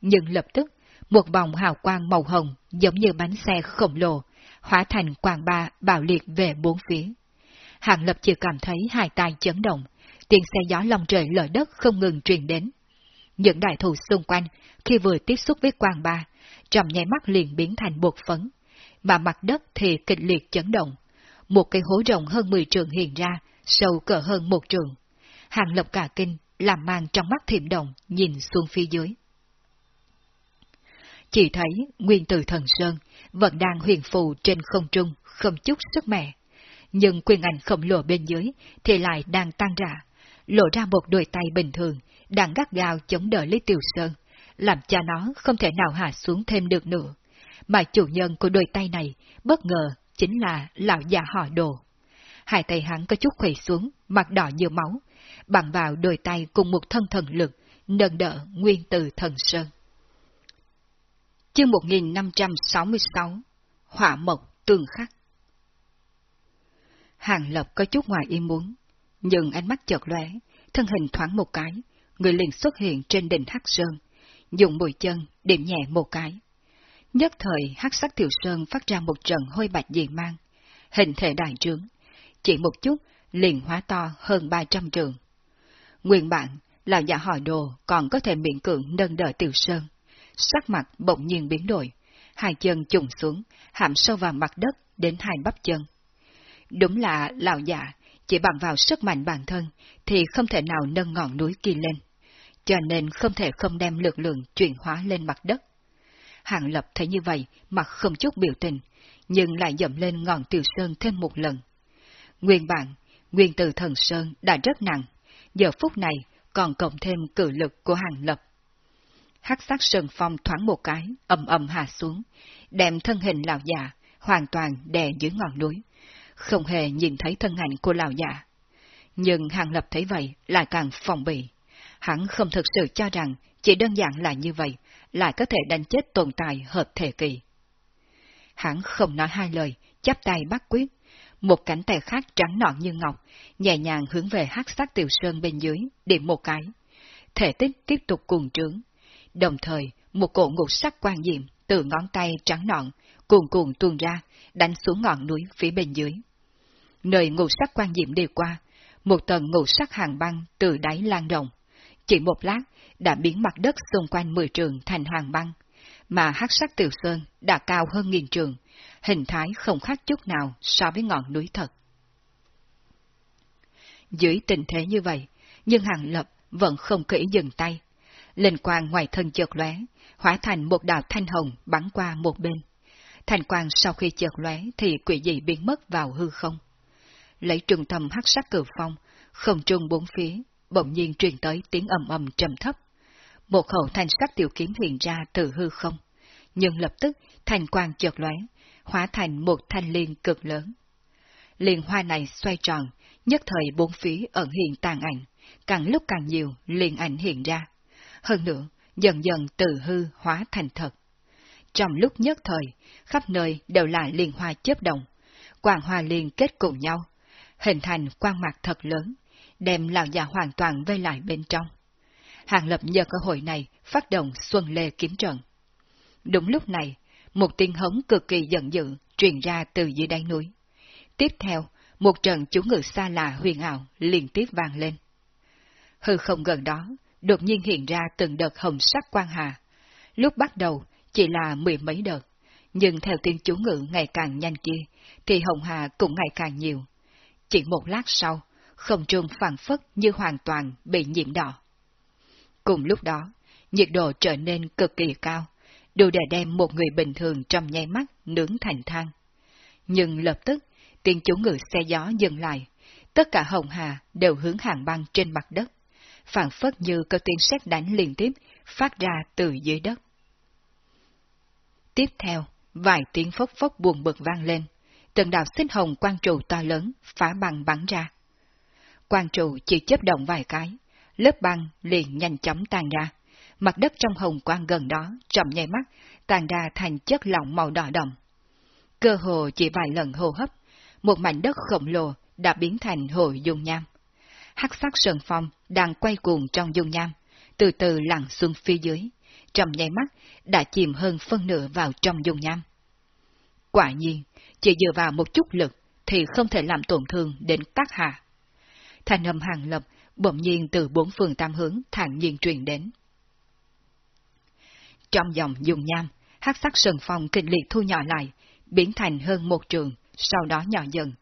[SPEAKER 1] Nhưng lập tức, một vòng hào quang màu hồng giống như bánh xe khổng lồ, hóa thành quang ba bạo liệt về bốn phía. Hàng lập chỉ cảm thấy hai tay chấn động, tiếng xe gió lòng trời lở đất không ngừng truyền đến. Những đại thủ xung quanh, khi vừa tiếp xúc với quang ba, trong nháy mắt liền biến thành bột phấn, mà mặt đất thì kịch liệt chấn động. Một cây hố rộng hơn 10 trường hiện ra, sâu cỡ hơn một trường. Hàng lập cả kinh, làm mang trong mắt thiểm động, nhìn xuống phía dưới. Chỉ thấy nguyên tử thần Sơn vẫn đang huyền phù trên không trung, không chút sức mẻ. Nhưng quyền ảnh khổng lồ bên dưới thì lại đang tăng ra, lộ ra một đôi tay bình thường, đang gắt gao chống đỡ lấy tiểu sơn, làm cho nó không thể nào hạ xuống thêm được nữa. Mà chủ nhân của đôi tay này, bất ngờ, chính là lão già họ đồ. Hai tay hắn có chút khuỵu xuống, mặt đỏ như máu, bằng vào đôi tay cùng một thân thần lực, nâng đỡ nguyên từ thần sơn. Chương 1566 Hỏa mộc tương khắc Hàng Lập có chút ngoài ý muốn, nhưng ánh mắt chợt lóe, thân hình thoáng một cái, người liền xuất hiện trên đỉnh Hắc Sơn, dùng mũi chân điểm nhẹ một cái. Nhất thời Hắc sắc tiểu sơn phát ra một trận hôi bạch dị mang, hình thể đại trướng, chỉ một chút liền hóa to hơn 300 trường. Nguyên bản là giả hỏi đồ còn có thể miễn cưỡng nâng đỡ tiểu sơn, sắc mặt bỗng nhiên biến đổi, hai chân trùng xuống, hạm sâu vào mặt đất đến hai bắp chân. Đúng là lão già, chỉ bằng vào sức mạnh bản thân thì không thể nào nâng ngọn núi kia lên, cho nên không thể không đem lực lượng chuyển hóa lên mặt đất. Hạng lập thấy như vậy mặt không chút biểu tình, nhưng lại dậm lên ngọn tiểu sơn thêm một lần. Nguyên bản, nguyên từ thần sơn đã rất nặng, giờ phút này còn cộng thêm cử lực của hàng lập. Hắc sắc sơn phong thoáng một cái, ầm ầm hạ xuống, đem thân hình lão già hoàn toàn đè dưới ngọn núi, không hề nhìn thấy thân ảnh của lão già. Nhưng hàng lập thấy vậy lại càng phòng bị. Hắn không thực sự cho rằng chỉ đơn giản là như vậy, lại có thể đánh chết tồn tại hợp thể kỳ. Hắn không nói hai lời, chắp tay bắt quyết. Một cánh tay khác trắng nõn như ngọc, nhẹ nhàng hướng về hắc sắc tiểu sơn bên dưới, điểm một cái. Thể tích tiếp tục cuồng trướng. Đồng thời, một cổ ngục sắc quan diệm từ ngón tay trắng nõn, cuồn cuồn tuôn ra, đánh xuống ngọn núi phía bên dưới. Nơi ngục sắc quan diệm đi qua, một tầng ngục sắc hàng băng từ đáy lan rộng. Chỉ một lát, đã biến mặt đất xung quanh mười trường thành hàng băng, mà hắc sắc tiểu sơn đã cao hơn nghìn trường, hình thái không khác chút nào so với ngọn núi thật. Dưới tình thế như vậy, nhưng hàng lập vẫn không kỹ dừng tay. Linh quang ngoài thân chợt lóe, hóa thành một đạo thanh hồng bắn qua một bên. Thanh quang sau khi chợt lóe thì quỷ dị biến mất vào hư không. Lấy trùng tâm hắc sắc cử phong, không trung bốn phía, bỗng nhiên truyền tới tiếng ầm ầm trầm thấp. Một khẩu thanh sắc tiểu kiếm hiện ra từ hư không, nhưng lập tức thanh quang chợt lóe, hóa thành một thanh liên cực lớn. Liên hoa này xoay tròn, nhất thời bốn phía ẩn hiện tàn ảnh, càng lúc càng nhiều liên ảnh hiện ra. Hơn nữa, dần dần từ hư hóa thành thật. Trong lúc nhất thời, khắp nơi đều là liên hoa chớp động, quang hoa liên kết cùng nhau, hình thành quang mạc thật lớn, đem lão già hoàn toàn vây lại bên trong. Hàng Lập nhờ cơ hội này phát động Xuân Lê kiếm trận. Đúng lúc này, một tiếng hống cực kỳ giận dữ truyền ra từ dưới đáy núi. Tiếp theo, một trận chú ngự xa lạ huyền ảo liên tiếp vang lên. Hư không gần đó, đột nhiên hiện ra từng đợt hồng sắc quang hà. Lúc bắt đầu, chỉ là mười mấy đợt, nhưng theo tiếng chú ngự ngày càng nhanh kia, thì hồng hà cũng ngày càng nhiều. Chỉ một lát sau, không trung phản phất như hoàn toàn bị nhiễm đỏ. Cùng lúc đó, nhiệt độ trở nên cực kỳ cao, đủ để đem một người bình thường trong nháy mắt nướng thành than. Nhưng lập tức, tiếng chú ngự xe gió dừng lại, tất cả hồng hà đều hướng hàng băng trên mặt đất, phản phất như có tiếng sét đánh liên tiếp phát ra từ dưới đất. Tiếp theo, vài tiếng phốc phốc buồn bực vang lên, từng đạo xích hồng quang trụ to lớn phá băng bắn ra. Quang trụ chỉ chấp động vài cái, lớp băng liền nhanh chóng tan ra, mặt đất trong hồng quang gần đó trong nháy mắt tàn ra thành chất lỏng màu đỏ đậm. Cơ hồ chỉ vài lần hô hấp, một mảnh đất khổng lồ đã biến thành hội dung nham. Hắc sắc sơn phong đang quay cuồng trong dung nham, từ từ lặn xuống phía dưới, trong nháy mắt đã chìm hơn phân nửa vào trong dung nham. Quả nhiên, chỉ dựa vào một chút lực thì không thể làm tổn thương đến các hạ. Thành âm hàng lập bỗng nhiên từ bốn phương tam hướng thản nhiên truyền đến. Trong dòng dùng nham, hắc sắc sơn phong kinh liệt thu nhỏ lại, biến thành hơn một trường, sau đó nhỏ dần,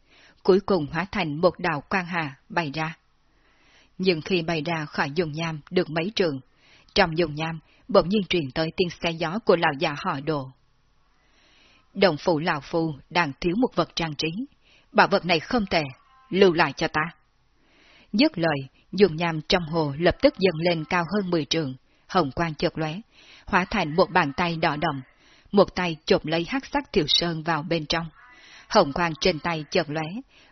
[SPEAKER 1] cuối cùng hóa thành một đạo quang hà bay ra. Nhưng khi bay ra khỏi dùng nham được mấy trường, trong dùng nham bỗng nhiên truyền tới tiếng xe gió của lão già họ đồ. Đồng phụ lão phu đang thiếu một vật trang trí, bảo vật này không tệ, lưu lại cho ta. Dứt lời, dùng nham trong hồ lập tức dâng lên cao hơn 10 trường, hồng quang chợt lóe, hóa thành một bàn tay đỏ đồng, một tay chộp lấy hắc sắc tiểu sơn vào bên trong. Hồng quang trên tay chợt lóe,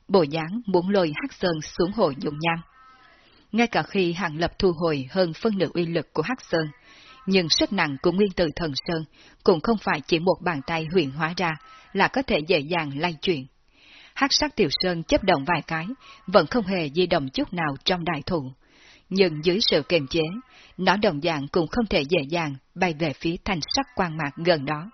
[SPEAKER 1] bộ dáng muốn lôi hắc sơn xuống hồ dùng nham. Ngay cả khi hàng lập thu hồi hơn phân nửa uy lực của hắc sơn, nhưng sức nặng của nguyên tử thần sơn cũng không phải chỉ một bàn tay huyền hóa ra là có thể dễ dàng lay chuyển. Hắc sắc tiểu sơn chấp động vài cái, vẫn không hề di động chút nào trong đại thụ. Nhưng dưới sự kiềm chế, nó đồng dạng cũng không thể dễ dàng bay về phía thanh sắc quang mạc gần đó.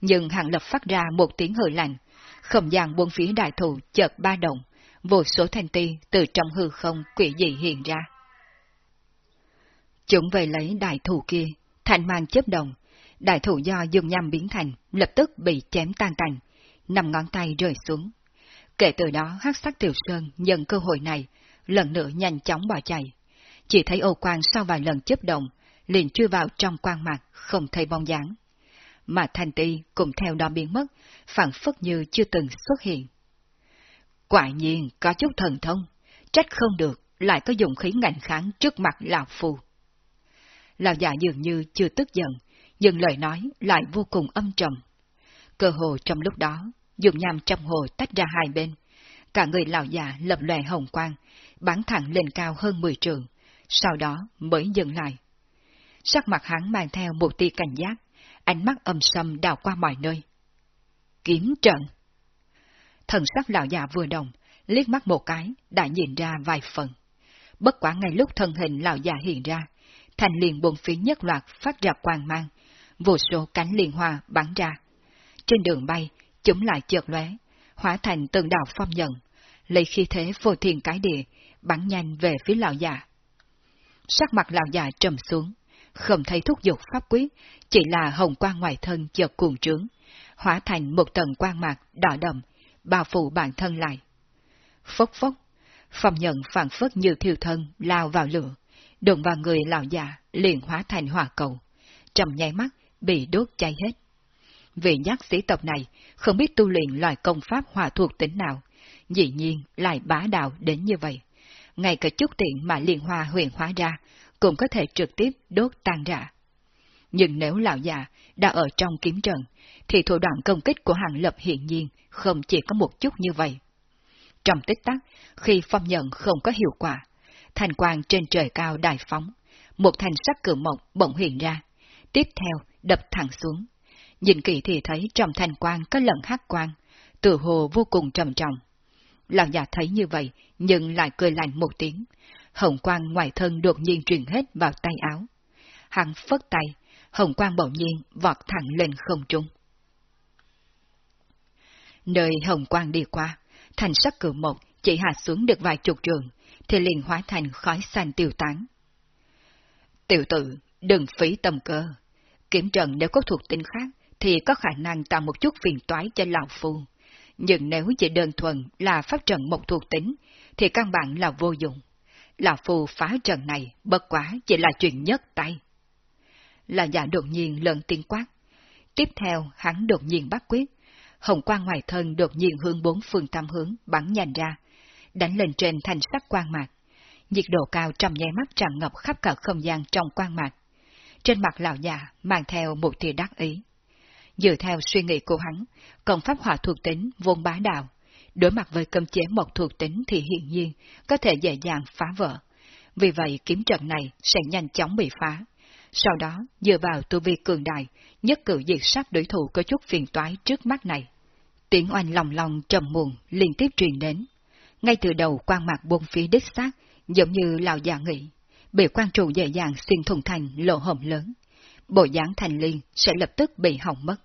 [SPEAKER 1] Nhưng hạng lập phát ra một tiếng hừ lạnh, không gian buông phía đại thụ chợt ba động, vô số thanh ti từ trong hư không quỷ dị hiện ra. Chúng về lấy đại thụ kia, thành mang chấp động, đại thụ do dùng nhằm biến thành, lập tức bị chém tan tành, nằm ngón tay rơi xuống. Kể từ đó hắc sắc tiểu sơn nhận cơ hội này, lần nữa nhanh chóng bỏ chạy. Chỉ thấy ô quang sau vài lần chấp động, liền chui vào trong quang mạc, không thấy bóng dáng. Mà thanh ti cũng theo đó biến mất, phản phất như chưa từng xuất hiện. Quả nhiên có chút thần thông, trách không được, lại có dùng khí ngạnh kháng trước mặt lão phù. Lão già dường như chưa tức giận, nhưng lời nói lại vô cùng âm trầm. Cơ hồ trong lúc đó, dùng nhằm trong hồ tách ra hai bên. Cả người lão già lập lòe hồng quang, bắn thẳng lên cao hơn 10 trường, sau đó mới dừng lại. Sắc mặt hắn mang theo một tia cảnh giác, ánh mắt âm sâm đào qua mọi nơi. Kiếm trận! Thần sắc lão già vừa đồng, liếc mắt một cái, đã nhìn ra vài phần. Bất quả ngay lúc thân hình lão già hiện ra, thành liền buồn phía nhất loạt phát ra quang mang, vô số cánh liên hoa bắn ra. Trên đường bay, chúng lại chợt lóe, hóa thành từng đạo phong nhận, lấy khi thế vô thiền cái địa, bắn nhanh về phía lão già. Sắc mặt lão già trầm xuống, không thấy thúc giục pháp quyết, chỉ là hồng quang ngoài thân chợt cuồng trướng, hóa thành một tầng quang mạc đỏ đậm, bao phủ bản thân lại. Phốc phốc, phong nhận phản phất như thiêu thân lao vào lửa, đụng vào người lão già liền hóa thành hỏa cầu, trầm nháy mắt bị đốt cháy hết. Vị nhắc sĩ tộc này không biết tu luyện loại công pháp hỏa thuộc tính nào, dĩ nhiên lại bá đạo đến như vậy. Ngay cả chút tiện mà liên hoa huyền hóa ra, cũng có thể trực tiếp đốt tan rã. Nhưng nếu lão già đã ở trong kiếm trận, thì thủ đoạn công kích của hàng lập hiện nhiên không chỉ có một chút như vậy. Trong tích tắc, khi phong nhận không có hiệu quả, thành quang trên trời cao đại phóng, một thành sắc cử mộng bỗng hiện ra, tiếp theo đập thẳng xuống. Nhìn kỹ thì thấy trong thành quang có lần hắc quang, tự hồ vô cùng trầm trọng. Lão già thấy như vậy, nhưng lại cười lạnh một tiếng. Hồng quang ngoài thân đột nhiên truyền hết vào tay áo. Hắn phất tay, hồng quang bỗng nhiên vọt thẳng lên không trung. Nơi hồng quang đi qua, thành sắc cử mộc chỉ hạ xuống được vài chục trường, thì liền hóa thành khói xanh tiêu tán. Tiểu tử, đừng phí tâm cơ. Kiểm trận nếu có thuộc tính khác, thì có khả năng tạo một chút phiền toái cho lão phu. Nhưng nếu chỉ đơn thuần là pháp trận một thuộc tính, thì căn bản là vô dụng. Lão phu phá trận này bất quá chỉ là chuyện nhất tay. Là giả đột nhiên lần tiếng quát. Tiếp theo hắn đột nhiên bắt quyết. Hồng quang ngoài thân đột nhiên hướng bốn phương tam hướng bắn nhanh ra, đánh lên trên thành sắc quang mạc. Nhiệt độ cao trong nháy mắt tràn ngập khắp cả không gian trong quang mạc. Trên mặt lão già mang theo một tia đắc ý. Dựa theo suy nghĩ của hắn, công pháp hỏa thuộc tính vốn bá đạo, đối mặt với cấm chế một thuộc tính thì hiển nhiên có thể dễ dàng phá vỡ. Vì vậy kiếm trận này sẽ nhanh chóng bị phá. Sau đó, dựa vào tu vi cường đại, nhất cử diệt sát đối thủ có chút phiền toái trước mắt này. Tiếng oanh lòng lòng trầm muộn liên tiếp truyền đến. Ngay từ đầu quan mạc buông phía đích xác, giống như lão già nghĩ, bị quan trụ dễ dàng xuyên thủng thành lỗ hổng lớn. Bộ dáng thành liên sẽ lập tức bị hỏng mất.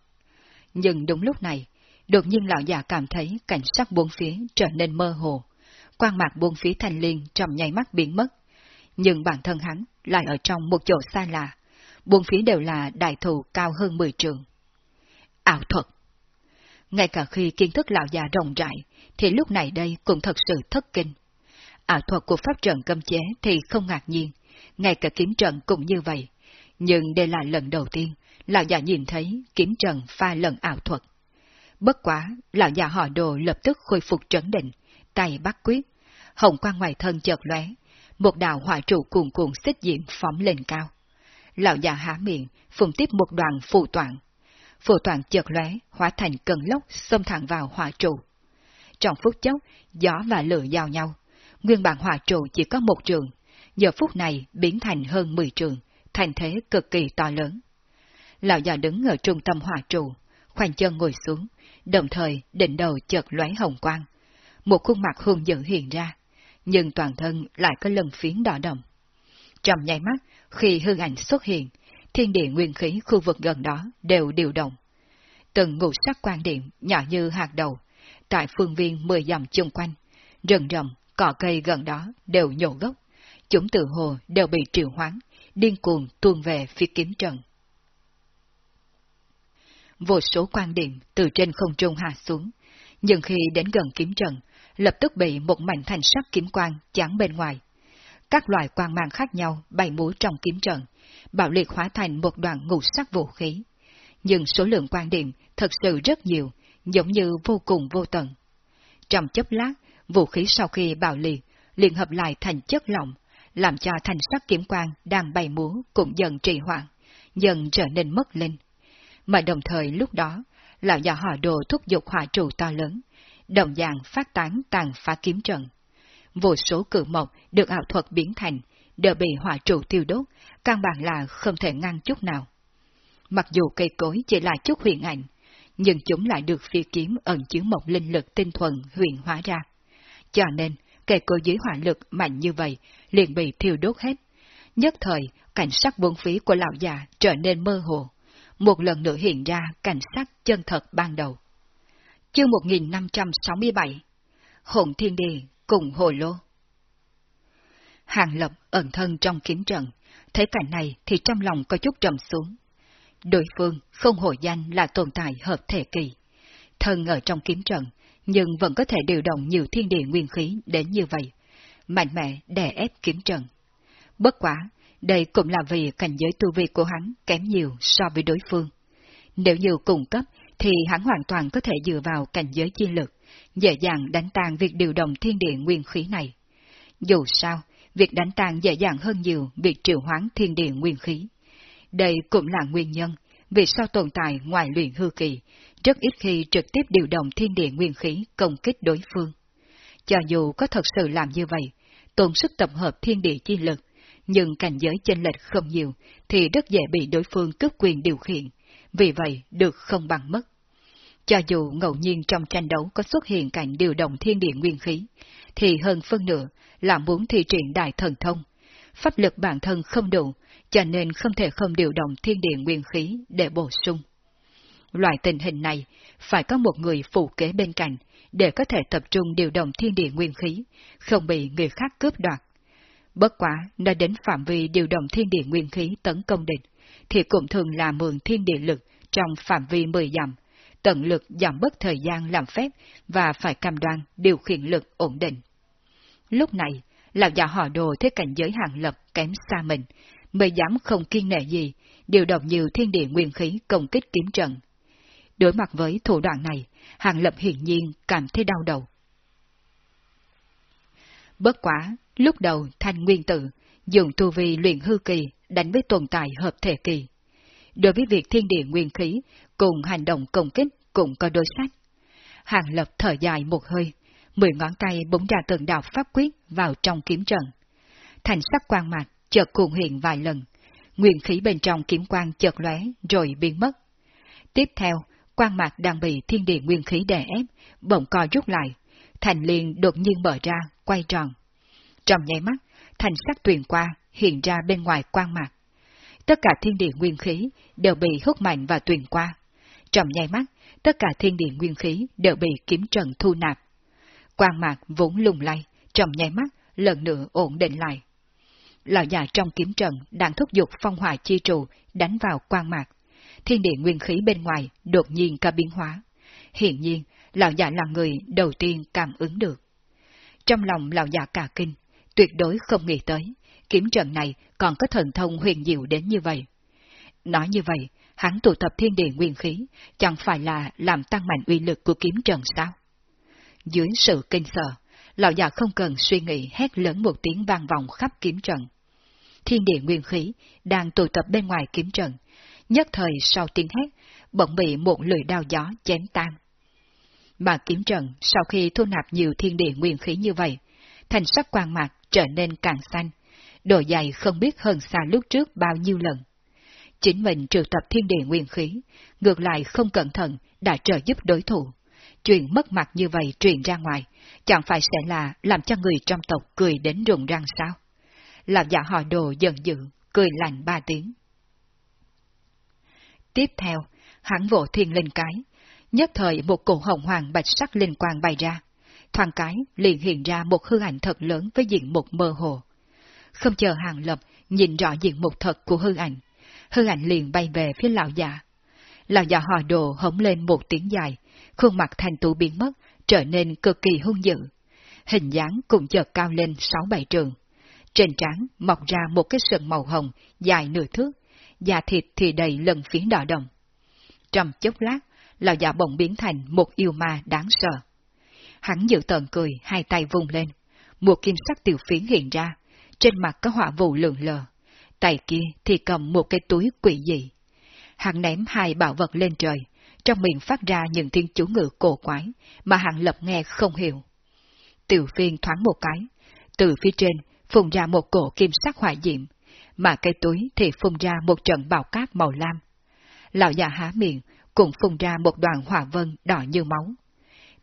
[SPEAKER 1] Nhưng đúng lúc này, đột nhiên lão già cảm thấy cảnh sắc buông phía trở nên mơ hồ. quang mạc buông phía thành liên trong nháy mắt biến mất. Nhưng bản thân hắn lại ở trong một chỗ xa lạ. Buông phía đều là đại thù cao hơn 10 trường. Ảo thuật Ngay cả khi kiến thức lão già rộng rãi, thì lúc này đây cũng thật sự thất kinh. Ảo thuật của pháp trận cấm chế thì không ngạc nhiên, ngay cả kiếm trận cũng như vậy. Nhưng đây là lần đầu tiên, lão già nhìn thấy kiếm trần pha lần ảo thuật. Bất quá, lão già họ đồ lập tức khôi phục trấn định, tay bắt quyết, hồng quang ngoài thân chợt lóe, một đạo hỏa trụ cuồn cuộn xích diễm phóng lên cao. Lão già há miệng, phùng tiếp một đoàn phù toàn. Phù toàn chợt lóe, hóa thành cơn lốc xông thẳng vào hỏa trụ. Trong phút chốc, gió và lửa giao nhau. Nguyên bản hỏa trụ chỉ có một trường, giờ phút này biến thành hơn 10 trường, thành thế cực kỳ to lớn. Lão già đứng ở trung tâm hỏa trụ, khoanh chân ngồi xuống, đồng thời đỉnh đầu chợt lóe hồng quang. Một khuôn mặt hung dữ hiện ra, nhưng toàn thân lại có lân phiến đỏ đậm. Trong nháy mắt, khi hư ảnh xuất hiện, thiên địa nguyên khí khu vực gần đó đều điều động. Từng ngũ sắc quan điểm nhỏ như hạt đầu, tại phương viên mười dặm chung quanh, rừng rậm, cỏ cây gần đó đều nhổ gốc, chúng tự hồ đều bị triệu hoán, điên cuồng tuôn về phía kiếm trận. Vô số quan điểm từ trên không trung hạ xuống, nhưng khi đến gần kiếm trận, lập tức bị một mảnh thành sắc kiếm quang chắn bên ngoài. Các loại quang mang khác nhau bay múa trong kiếm trận, bạo liệt hóa thành một đoàn ngũ sắc vũ khí. Nhưng số lượng quan điểm thật sự rất nhiều, giống như vô cùng vô tận. Trong chốc lát, vũ khí sau khi bạo liệt, liền hợp lại thành chất lỏng, làm cho thành sắc kiếm quang đang bay múa cũng dần trì hoãn, dần trở nên mất linh. Mà đồng thời lúc đó, lão già họ đồ thúc giục hỏa trụ to lớn, đồng dạng phát tán tàn phá kiếm trận. Vô số cử mộc được ảo thuật biến thành, đều bị hỏa trụ tiêu đốt, căn bản là không thể ngăn chút nào. Mặc dù cây cối chỉ là chút huyền ảnh, nhưng chúng lại được phi kiếm ẩn chứa một linh lực tinh thuần huyền hóa ra. Cho nên, cây cối dưới hỏa lực mạnh như vậy liền bị thiêu đốt hết. Nhất thời, cảnh sắc buôn phí của lão già trở nên mơ hồ. Một lần nữa hiện ra cảnh sắc chân thật ban đầu. Chương 1567 Hồn Thiên Địa cùng Hồ Lô Hàng Lập ẩn thân trong kiếm trận, thấy cảnh này thì trong lòng có chút trầm xuống. Đối phương không hồi danh là tồn tại hợp thể kỳ. Thân ở trong kiếm trận, nhưng vẫn có thể điều động nhiều thiên địa nguyên khí đến như vậy. Mạnh mẽ đè ép kiếm trận. Bất quả, đây cũng là vì cảnh giới tu vi của hắn kém nhiều so với đối phương. Nếu như cùng cấp, thì hắn hoàn toàn có thể dựa vào cảnh giới chi lực, dễ dàng đánh tan việc điều động thiên địa nguyên khí này. Dù sao, việc đánh tan dễ dàng hơn nhiều việc triệu hoán thiên địa nguyên khí. Đây cũng là nguyên nhân vì sao tồn tại ngoài luyện hư kỳ, rất ít khi trực tiếp điều động thiên địa nguyên khí công kích đối phương. Cho dù có thật sự làm như vậy, tổn sức tập hợp thiên địa chi lực, nhưng cảnh giới chênh lệch không nhiều thì rất dễ bị đối phương cướp quyền điều khiển, vì vậy được không bằng mất. Cho dù ngẫu nhiên trong tranh đấu có xuất hiện cảnh điều động thiên địa nguyên khí, thì hơn phân nửa là muốn thi triển đại thần thông. Pháp lực bản thân không đủ, cho nên không thể không điều động thiên địa nguyên khí để bổ sung. Loại tình hình này, phải có một người phụ kế bên cạnh, để có thể tập trung điều động thiên địa nguyên khí, không bị người khác cướp đoạt. Bất quá, đã đến phạm vi điều động thiên địa nguyên khí tấn công địch, thì cũng thường là mượn thiên địa lực trong phạm vi 10 dặm, tận lực giảm bớt thời gian làm phép và phải cam đoan điều khiển lực ổn định. Lúc này, lão già họ đồ thế cảnh giới hàng lập kém xa mình, mới dám không kiên nệ gì, điều động nhiều thiên địa nguyên khí công kích kiếm trận. Đối mặt với thủ đoạn này, hàng lập hiển nhiên cảm thấy đau đầu. Bất quá, lúc đầu thanh nguyên tử dùng tu vi luyện hư kỳ đánh với tồn tại hợp thể kỳ. Đối với việc thiên địa nguyên khí cùng hành động công kích cũng có đối sách. Hàng lập thở dài một hơi, mười ngón tay búng ra từng đạo pháp quyết vào trong kiếm trận. Thành sắc quang mạch chợt cuồng hiện vài lần, nguyên khí bên trong kiếm quang chợt lóe rồi biến mất. Tiếp theo, quang mạch đang bị thiên địa nguyên khí đè ép, bỗng co rút lại, thành liền đột nhiên mở ra, quay tròn. Trong nháy mắt, thành sắc tuyền qua hiện ra bên ngoài quang mạc Tất cả thiên địa nguyên khí đều bị hút mạnh và tuyền qua. Trong nháy mắt, tất cả thiên địa nguyên khí đều bị kiếm trần thu nạp. Quang mạc vốn lung lay, trong nháy mắt, lần nữa ổn định lại. Lão già trong kiếm trần đang thúc giục phong hỏa chi trụ đánh vào quang mạc. Thiên địa nguyên khí bên ngoài đột nhiên cả biến hóa. Hiện nhiên, lão già là người đầu tiên cảm ứng được. Trong lòng lão già cả kinh, tuyệt đối không nghĩ tới, kiếm trận này còn có thần thông huyền diệu đến như vậy. Nói như vậy, hắn tụ tập thiên địa nguyên khí, chẳng phải là làm tăng mạnh uy lực của kiếm trận sao? Dưới sự kinh sợ, lão già không cần suy nghĩ hét lớn một tiếng vang vọng khắp kiếm trận. Thiên địa nguyên khí đang tụ tập bên ngoài kiếm trận, nhất thời sau tiếng hét, bỗng bị một lưỡi đao gió chém tan. Mà kiếm trận sau khi thu nạp nhiều thiên địa nguyên khí như vậy, thành sắc quang mạc trở nên càng xanh, độ dày không biết hơn xa lúc trước bao nhiêu lần. Chính mình trừ tập thiên địa nguyên khí, ngược lại không cẩn thận đã trợ giúp đối thủ. Chuyện mất mặt như vậy truyền ra ngoài, chẳng phải sẽ là làm cho người trong tộc cười đến rụng răng sao? lão giả họ đồ giận dữ, cười lạnh ba tiếng. Tiếp theo, hắn vỗ thiên linh cái, nhất thời một cổ hồng hoàng bạch sắc linh quang bay ra. Thoáng cái liền hiện ra một hư ảnh thật lớn với diện mục mơ hồ. Không chờ hàng lập nhìn rõ diện mục thật của hư ảnh, hư ảnh liền bay về phía lão già. Lão già hò đồ hống lên một tiếng dài, khuôn mặt thành tụ biến mất, trở nên cực kỳ hung dữ. Hình dáng cũng chợt cao lên sáu bảy trường. Trên trán mọc ra một cái sừng màu hồng, dài nửa thước, da thịt thì đầy lần phiến đỏ đồng. Trong chốc lát, lão già bỗng biến thành một yêu ma đáng sợ. Hắn giữ tợn cười, hai tay vùng lên. Một kim sắc tiểu phiến hiện ra, trên mặt có hỏa vụ lượn lờ. Tay kia thì cầm một cái túi quỷ dị. Hắn ném hai bảo vật lên trời, trong miệng phát ra những tiếng chú ngữ cổ quái, mà hạng lập nghe không hiểu. Tiểu phiên thoáng một cái, từ phía trên phun ra một cổ kim sắc hỏa diệm, mà cây túi thì phun ra một trận bào cát màu lam. Lão già há miệng, cũng phun ra một đoàn hỏa vân đỏ như máu.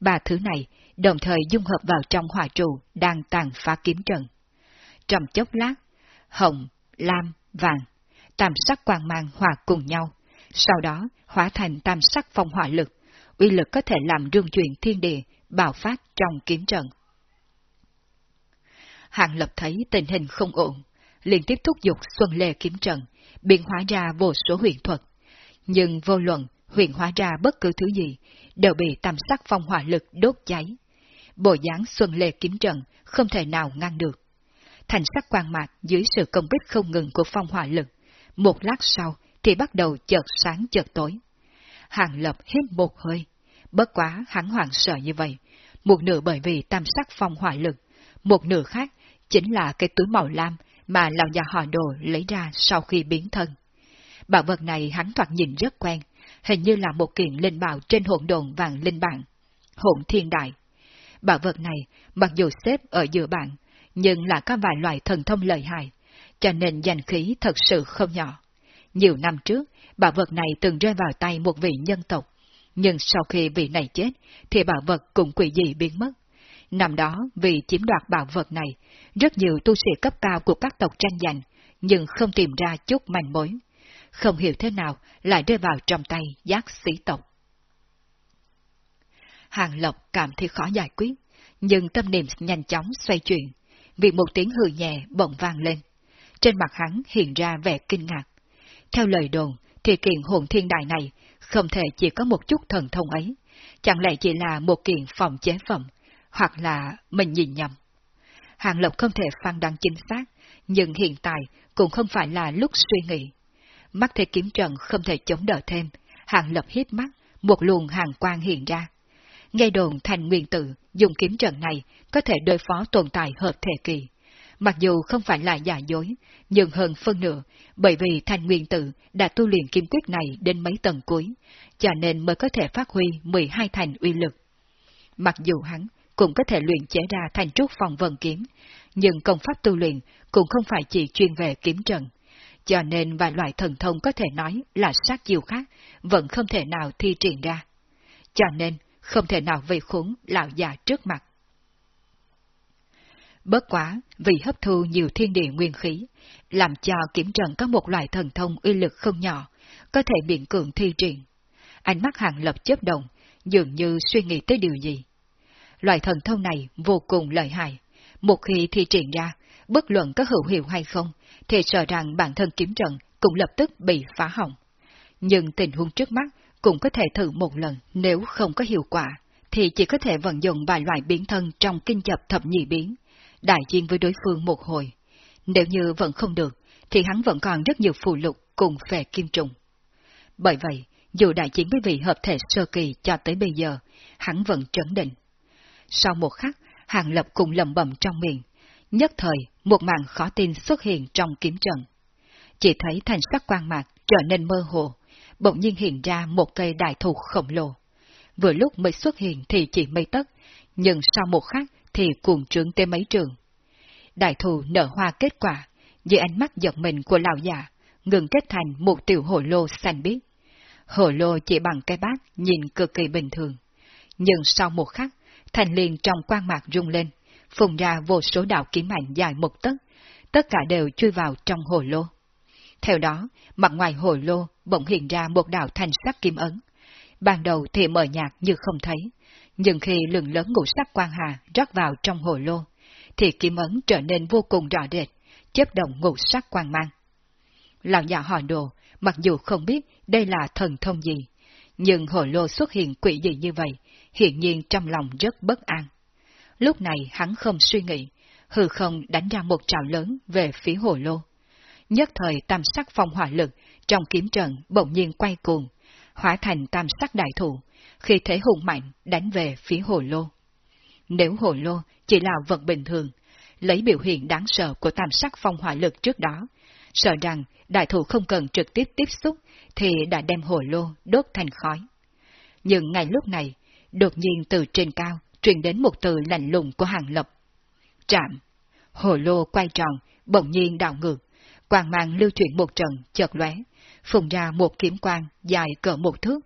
[SPEAKER 1] Ba thứ này đồng thời dung hợp vào trong hỏa trụ đang tàn phá kiếm trận. Trong chốc lát, hồng, lam, vàng, tam sắc quang mang hòa cùng nhau, sau đó hóa thành tam sắc phong hỏa lực, uy lực có thể làm rung chuyển thiên địa, bạo phát trong kiếm trận. Hàng lập thấy tình hình không ổn, liền tiếp thúc dục xuân lê kiếm trận, biến hóa ra vô số huyền thuật. Nhưng vô luận huyền hóa ra bất cứ thứ gì, đều bị tam sắc phong hỏa lực đốt cháy. Bộ dáng xuân lê kiếm trận không thể nào ngăn được. Thành sắc quang mạc dưới sự công kích không ngừng của phong hỏa lực, một lát sau thì bắt đầu chợt sáng chợt tối. Hàng lập hít một hơi, bất quá hắn hoảng sợ như vậy, một nửa bởi vì tam sắc phong hỏa lực, một nửa khác chính là cái túi màu lam mà lão già họ đồ lấy ra sau khi biến thân. Bảo vật này hắn thoạt nhìn rất quen, hình như là một kiện linh bảo trên hỗn độn vàng linh bản, hỗn thiên đại. Bảo vật này, mặc dù xếp ở giữa bảng, nhưng là có vài loại thần thông lợi hại, cho nên danh khí thật sự không nhỏ. Nhiều năm trước, bảo vật này từng rơi vào tay một vị nhân tộc, nhưng sau khi vị này chết, thì bảo vật cũng quỷ dị biến mất. Năm đó, vì chiếm đoạt bảo vật này, rất nhiều tu sĩ cấp cao của các tộc tranh giành, nhưng không tìm ra chút manh mối. Không hiểu thế nào lại rơi vào trong tay giác sĩ tộc. Hàng Lộc cảm thấy khó giải quyết, nhưng tâm niệm nhanh chóng xoay chuyển, vì một tiếng hừ nhẹ bỗng vang lên. Trên mặt hắn hiện ra vẻ kinh ngạc. Theo lời đồn, thì kiện hồn thiên đại này không thể chỉ có một chút thần thông ấy, chẳng lẽ chỉ là một kiện phòng chế phẩm, hoặc là mình nhìn nhầm. Hàng Lộc không thể phán đoán chính xác, nhưng hiện tại cũng không phải là lúc suy nghĩ. Mắt thấy kiếm trận không thể chống đỡ thêm, hạng Lập hít mắt, một luồng hàng quang hiện ra. Nghe đồn thành nguyên tử dùng kiếm trận này có thể đối phó tồn tại hợp thể kỳ. Mặc dù không phải là giả dối, nhưng hơn phân nửa, bởi vì thành nguyên tử đã tu luyện kiếm quyết này đến mấy tầng cuối, cho nên mới có thể phát huy 12 thành uy lực. Mặc dù hắn cũng có thể luyện chế ra thành trúc phòng vần kiếm, nhưng công pháp tu luyện cũng không phải chỉ chuyên về kiếm trận. Cho nên vài loại thần thông có thể nói là sát chiêu khác, vẫn không thể nào thi triển ra. Cho nên, không thể nào vây khốn lão già trước mặt. Bất quá, vì hấp thu nhiều thiên địa nguyên khí, làm cho kiếm trận có một loại thần thông uy lực không nhỏ, có thể biện cường thi triển. Ánh mắt hàng lập chớp động, dường như suy nghĩ tới điều gì. Loại thần thông này vô cùng lợi hại. Một khi thi triển ra, bất luận có hữu hiệu hay không, thì sợ rằng bản thân kiếm trận cũng lập tức bị phá hỏng. Nhưng tình huống trước mắt cũng có thể thử một lần, nếu không có hiệu quả, thì chỉ có thể vận dụng vài loại biến thân trong kinh chập thập nhị biến, đại chiến với đối phương một hồi. Nếu như vẫn không được, thì hắn vẫn còn rất nhiều phụ lục cùng về kim trùng. Bởi vậy, dù đại chiến với vị hợp thể sơ kỳ cho tới bây giờ, hắn vẫn trấn định. Sau một khắc, Hàng Lập cùng lầm bầm trong miệng. Nhất thời, một màn khó tin xuất hiện trong kiếm trận. Chỉ thấy thành sắc quang mạc trở nên mơ hồ, bỗng nhiên hiện ra một cây đại thụ khổng lồ. Vừa lúc mới xuất hiện thì chỉ mây tấc, nhưng sau một khắc thì cuồng trướng tới mấy trường. Đại thụ nở hoa kết quả, dưới ánh mắt giật mình của lão già, ngừng kết thành một tiểu hồ lô xanh biếc. Hồ lô chỉ bằng cái bát nhìn cực kỳ bình thường. Nhưng sau một khắc, thành liền trong quang mạc rung lên, phùng ra vô số đạo kiếm ảnh dài một tấc, tất cả đều chui vào trong hồ lô. Theo đó, mặt ngoài hồ lô bỗng hiện ra một đạo thanh sắc kim ấn. Ban đầu thì mờ nhạt như không thấy, nhưng khi lượng lớn ngũ sắc quang hà rót vào trong hồ lô, thì kim ấn trở nên vô cùng rõ rệt, chấp động ngũ sắc quang mang. Lão già hỏi đồ, mặc dù không biết đây là thần thông gì, nhưng hồ lô xuất hiện quỷ dị như vậy, hiện nhiên trong lòng rất bất an. Lúc này hắn không suy nghĩ, hư không đánh ra một trào lớn về phía hồ lô. Nhất thời tam sắc phong hỏa lực trong kiếm trận bỗng nhiên quay cuồng, hóa thành tam sắc đại thủ, khi thế hùng mạnh đánh về phía hồ lô. Nếu hồ lô chỉ là vật bình thường, lấy biểu hiện đáng sợ của tam sắc phong hỏa lực trước đó, sợ rằng đại thủ không cần trực tiếp tiếp xúc thì đã đem hồ lô đốt thành khói. Nhưng ngay lúc này, đột nhiên từ trên cao truyền đến một từ lạnh lùng của hàng lập. Trạm! Hồ lô quay tròn, bỗng nhiên đảo ngược, quang mang lưu chuyển một trận, chợt lóe, phùng ra một kiếm quang dài cỡ một thước.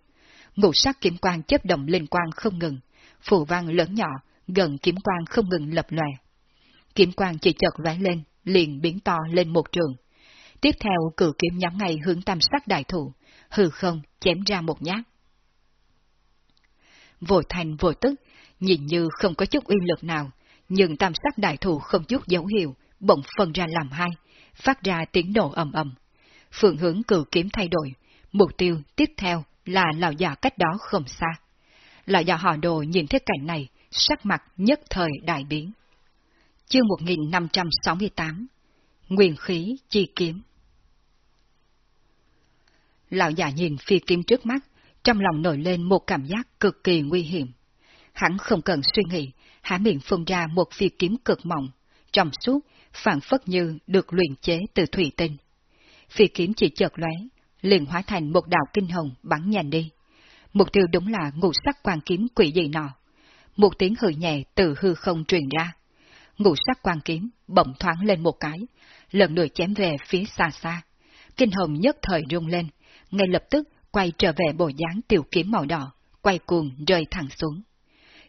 [SPEAKER 1] Ngũ sắc kiếm quang chấp động linh quang không ngừng, phù văn lớn nhỏ, gần kiếm quang không ngừng lập lòe. Kiếm quang chỉ chợt lóe lên, liền biến to lên một trường. Tiếp theo cử kiếm nhắm ngay hướng tam sắc đại thủ, hư không chém ra một nhát. Vội thành vội tức, nhìn như không có chút uy lực nào, nhưng tam sắc đại thủ không chút dấu hiệu, bỗng phân ra làm hai, phát ra tiếng nổ ầm ầm. Phương hướng cử kiếm thay đổi, mục tiêu tiếp theo là lão già cách đó không xa. Lão già họ đồ nhìn thấy cảnh này, sắc mặt nhất thời đại biến. Chương 1568 Nguyên khí chi kiếm Lão già nhìn phi kiếm trước mắt, trong lòng nổi lên một cảm giác cực kỳ nguy hiểm. Hắn không cần suy nghĩ, há miệng phun ra một phi kiếm cực mỏng, trong suốt, phản phất như được luyện chế từ thủy tinh. Phi kiếm chỉ chợt lóe, liền hóa thành một đạo kinh hồng bắn nhanh đi. Mục tiêu đúng là ngũ sắc quan kiếm quỷ dị nọ. Một tiếng hừ nhẹ từ hư không truyền ra. Ngũ sắc quan kiếm bỗng thoáng lên một cái, lần nữa chém về phía xa xa. Kinh hồng nhất thời rung lên, ngay lập tức quay trở về bộ dáng tiểu kiếm màu đỏ, quay cuồng rơi thẳng xuống.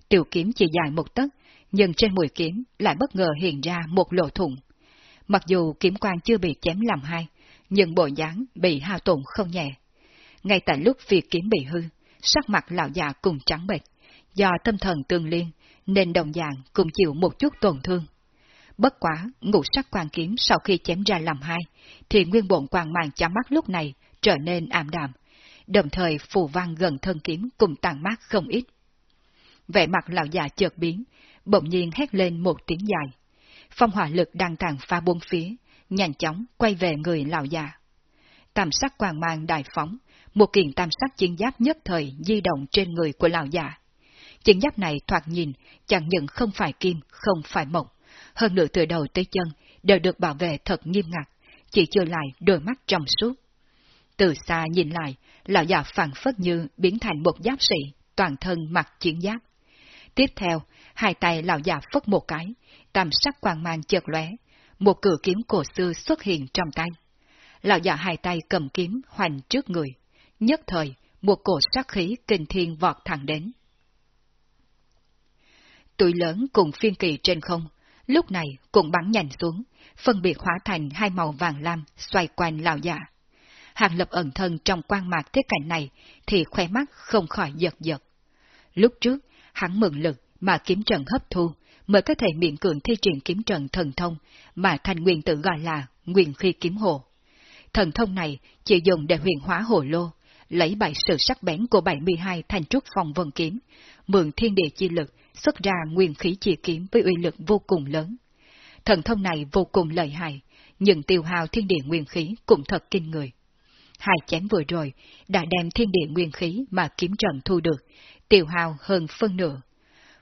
[SPEAKER 1] Tiểu kiếm chỉ dài một tấc, nhưng trên mũi kiếm lại bất ngờ hiện ra một lỗ thủng. Mặc dù kiếm quang chưa bị chém làm hai, nhưng bộ dáng bị hao tổn không nhẹ. Ngay tại lúc việc kiếm bị hư, sắc mặt lão già cùng trắng bệch, do tâm thần tương liên, nên đồng dạng cũng chịu một chút tổn thương. Bất quá, ngũ sắc quang kiếm sau khi chém ra làm hai, thì nguyên bộn quang màng chám mắt lúc này trở nên ảm đạm, đồng thời phù văn gần thân kiếm cùng tàn mát không ít. Vẻ mặt lão già chợt biến, bỗng nhiên hét lên một tiếng dài. Phong hỏa lực đang tàn pha buông phía, nhanh chóng quay về người lão già. Tam sắc quang mang đại phóng, một kiện tam sắc chiến giáp nhất thời di động trên người của lão già. Chiến giáp này thoạt nhìn chẳng những không phải kim, không phải mộc, hơn nữa từ đầu tới chân đều được bảo vệ thật nghiêm ngặt, chỉ chưa lại đôi mắt trong suốt. Từ xa nhìn lại, lão già phản phất như biến thành một giáp sĩ, toàn thân mặc chiến giáp. Tiếp theo, hai tay lão già phất một cái, tam sắc quang mang chợt lóe, một cử kiếm cổ xưa xuất hiện trong tay. Lão già hai tay cầm kiếm hoành trước người, nhất thời, một cổ sát khí kinh thiên vọt thẳng đến. Tuổi lớn cùng phiên kỳ trên không, lúc này cũng bắn nhanh xuống, phân biệt hóa thành hai màu vàng lam xoay quanh lão già. Hàng lập ẩn thân trong quan mạc thế cảnh này thì khoe mắt không khỏi giật giật. Lúc trước, hắn mượn lực mà kiếm trận hấp thu, mới có thể miễn cường thi triển kiếm trận thần thông mà thành nguyên tử gọi là nguyên khí kiếm hồ. Thần thông này chỉ dùng để huyền hóa hồ lô, lấy bảy sự sắc bén của 72 thành trúc phòng vân kiếm, mượn thiên địa chi lực xuất ra nguyên khí chi kiếm với uy lực vô cùng lớn. Thần thông này vô cùng lợi hại, nhưng tiêu hao thiên địa nguyên khí cũng thật kinh người. Hai chém vừa rồi đã đem thiên địa nguyên khí mà kiếm trận thu được, tiêu hao hơn phân nửa.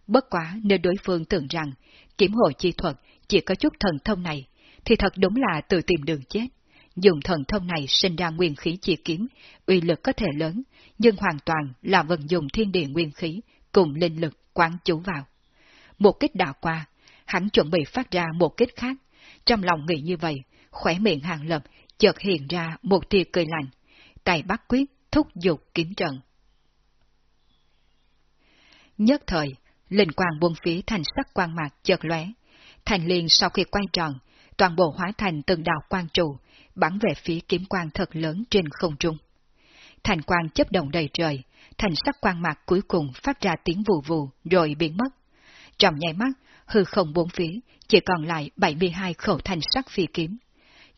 [SPEAKER 1] Bất quá nếu đối phương tưởng rằng kiếm hộ chi thuật chỉ có chút thần thông này, thì thật đúng là tự tìm đường chết. Dùng thần thông này sinh ra nguyên khí chi kiếm, uy lực có thể lớn, nhưng hoàn toàn là vận dụng thiên địa nguyên khí cùng linh lực quán chú vào. Một kích đạo qua, hắn chuẩn bị phát ra một kích khác. Trong lòng nghĩ như vậy, khỏe miệng hàng lập chợt hiện ra một tia cười lạnh, tài bắt quyết thúc giục kiếm trận. Nhất thời, linh quang buông phía thành sắc quang mạc chợt lóe, thành liền sau khi quay tròn, toàn bộ hóa thành từng đạo quang trụ, bắn về phía kiếm quang thật lớn trên không trung. Thành quang chấp động đầy trời, thành sắc quang mạc cuối cùng phát ra tiếng vù vù rồi biến mất. Trong nháy mắt, hư không bốn phía, chỉ còn lại 72 khẩu thành sắc phi kiếm.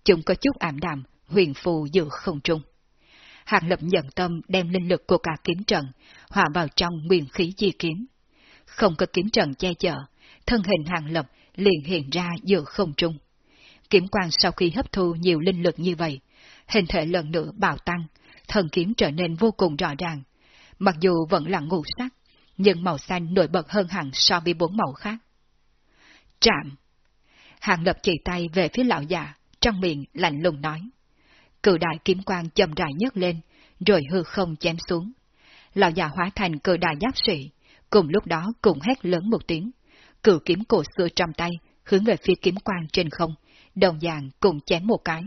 [SPEAKER 1] Chúng có chút ảm đạm, huyền phù giữa không trung. Hàng lập nhận tâm đem linh lực của cả kiếm trận, hòa vào trong nguyên khí di kiếm. Không có kiếm trận che chở, thân hình hàng lập liền hiện ra giữa không trung. Kiếm quang sau khi hấp thu nhiều linh lực như vậy, hình thể lần nữa bạo tăng, thần kiếm trở nên vô cùng rõ ràng. Mặc dù vẫn là ngũ sắc, nhưng màu xanh nổi bật hơn hẳn so với bốn màu khác. Trạm! Hàng lập chỉ tay về phía lão già, trong miệng lạnh lùng nói. Cự đại kiếm quang chậm rãi nhấc lên, rồi hư không chém xuống. Lão già hóa thành cự đại giáp sĩ, cùng lúc đó cùng hét lớn một tiếng. Cự kiếm cổ xưa trong tay, hướng về phía kiếm quang trên không, đồng dạng cùng chém một cái.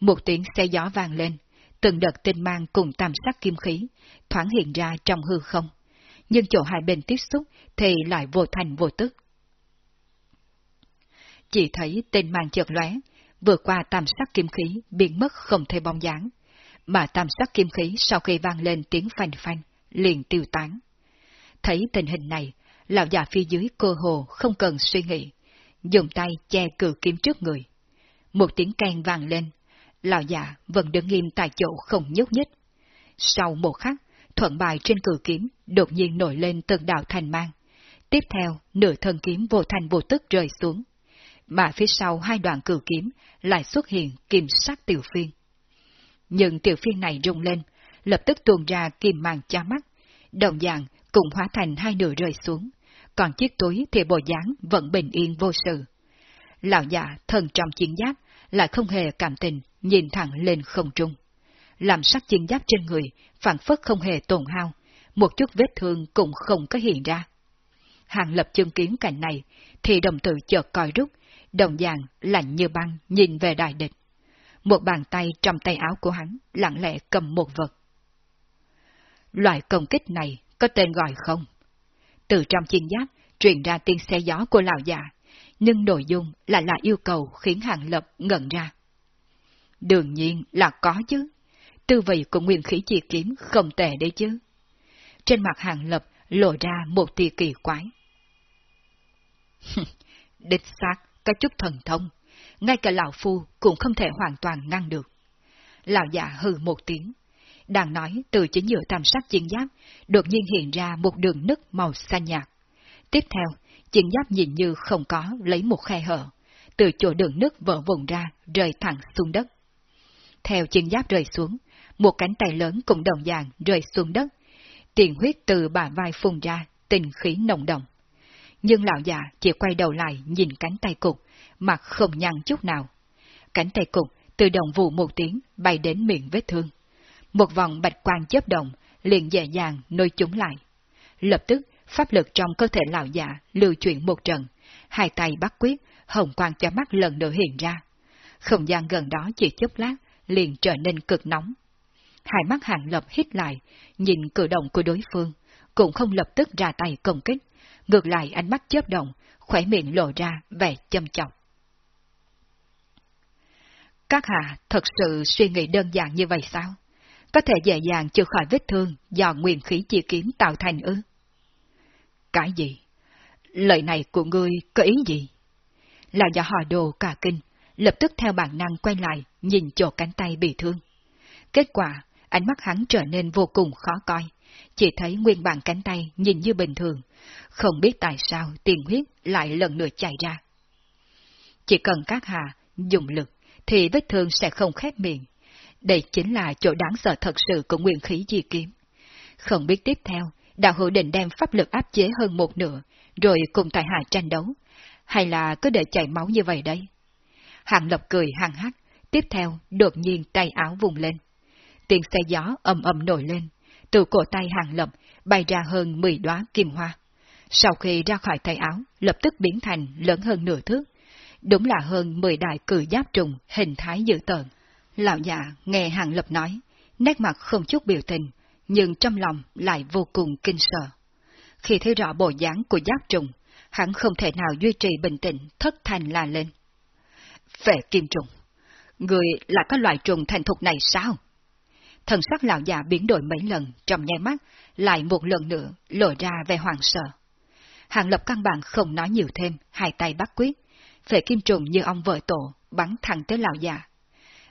[SPEAKER 1] Một tiếng xe gió vang lên, từng đợt tinh mang cùng tam sắc kim khí, thoáng hiện ra trong hư không. Nhưng chỗ hai bên tiếp xúc thì lại vô thành vô tức. Chỉ thấy tinh mang chợt lóe, vừa qua tam sắc kim khí biến mất không thể bóng dáng, mà tam sắc kim khí sau khi vang lên tiếng phanh phanh, liền tiêu tán. Thấy tình hình này, lão già phía dưới cơ hồ không cần suy nghĩ, dùng tay che cử kiếm trước người. Một tiếng keng vang lên, lão già vẫn đứng nghiêm tại chỗ không nhúc nhích. Sau một khắc, thuận bài trên cử kiếm đột nhiên nổi lên từng đạo thành mang. Tiếp theo, nửa thân kiếm vô thành vô tức rơi xuống. Mà phía sau hai đoạn cử kiếm lại xuất hiện kim sắc tiểu phiên. Nhưng tiểu phiên này rung lên, lập tức tuôn ra kim mang cha mắt, đồng dạng cũng hóa thành hai nửa rơi xuống, còn chiếc túi thì bộ dáng vẫn bình yên vô sự. Lão già thần trong chiến giáp lại không hề cảm tình, nhìn thẳng lên không trung. Làm sắc chiến giáp trên người, phản phất không hề tổn hao, một chút vết thương cũng không có hiện ra. Hàng lập chứng kiến cảnh này, thì đồng tử chợt coi rút, đồng dạng lạnh như băng nhìn về đại địch. Một bàn tay trong tay áo của hắn lặng lẽ cầm một vật. Loại công kích này có tên gọi không? Từ trong chiến giáp truyền ra tiếng xe gió của lão già, nhưng nội dung lại là yêu cầu khiến Hàng Lập ngẩn ra. Đương nhiên là có chứ. Tư vị của nguyên khí chi kiếm không tệ đấy chứ. Trên mặt Hàng Lập lộ ra một tia kỳ quái. Đích xác, có chút thần thông, ngay cả lão phu cũng không thể hoàn toàn ngăn được. Lão già hừ một tiếng, đang nói từ chính giữa tam sắc chiến giáp, đột nhiên hiện ra một đường nứt màu xanh nhạt. Tiếp theo, chiến giáp nhìn như không có lấy một khe hở, từ chỗ đường nứt vỡ vùng ra, rơi thẳng xuống đất. Theo chiến giáp rơi xuống, một cánh tay lớn cũng đồng dạng rơi xuống đất, tiền huyết từ bả vai phun ra, tình khí nồng động. Nhưng lão già chỉ quay đầu lại nhìn cánh tay cục, mặt không nhăn chút nào. Cánh tay cục tự động vụ một tiếng bay đến miệng vết thương. Một vòng bạch quang chớp động, liền dễ dàng nôi chúng lại. Lập tức, pháp lực trong cơ thể lão già lưu chuyển một trận, hai tay bắt quyết, hồng quang cho mắt lần nữa hiện ra. Không gian gần đó chỉ chốc lát, liền trở nên cực nóng. Hai mắt hàng lập hít lại, nhìn cử động của đối phương, cũng không lập tức ra tay công kích, ngược lại ánh mắt chớp động, khỏe miệng lộ ra vẻ châm chọc. Các hạ thật sự suy nghĩ đơn giản như vậy sao? Có thể dễ dàng chữa khỏi vết thương do nguyên khí chi kiếm tạo thành ư? Cái gì? Lời này của ngươi có ý gì? Là do họ đồ cả kinh, lập tức theo bản năng quay lại, nhìn chỗ cánh tay bị thương. Kết quả, ánh mắt hắn trở nên vô cùng khó coi, chỉ thấy nguyên bản cánh tay nhìn như bình thường, không biết tại sao tiền huyết lại lần nữa chảy ra. Chỉ cần các hạ dùng lực, thì vết thương sẽ không khép miệng. Đây chính là chỗ đáng sợ thật sự của nguyên khí di kiếm. Không biết tiếp theo, đạo hữu định đem pháp lực áp chế hơn một nửa, rồi cùng tại hạ tranh đấu, hay là cứ để chảy máu như vậy đây? Hàng Lập cười hàng hắc, tiếp theo đột nhiên tay áo vùng lên. Tiếng xe gió ầm ầm nổi lên, từ cổ tay Hàng Lập bay ra hơn 10 đóa kim hoa. Sau khi ra khỏi tay áo, lập tức biến thành lớn hơn nửa thước. Đúng là hơn 10 đại cử giáp trùng hình thái dữ tợn. Lão già nghe Hàng Lập nói, nét mặt không chút biểu tình, nhưng trong lòng lại vô cùng kinh sợ. Khi thấy rõ bộ dáng của giáp trùng, hắn không thể nào duy trì bình tĩnh, thất thành la lên. Phệ kim trùng, người là có loại trùng thành thục này sao? Thần sắc lão già biến đổi mấy lần trong nháy mắt, lại một lần nữa lộ ra về hoàng sợ. Hàng lập căn bản không nói nhiều thêm, hai tay bắt quyết, phệ kim trùng như ông vợ tổ, bắn thẳng tới lão già.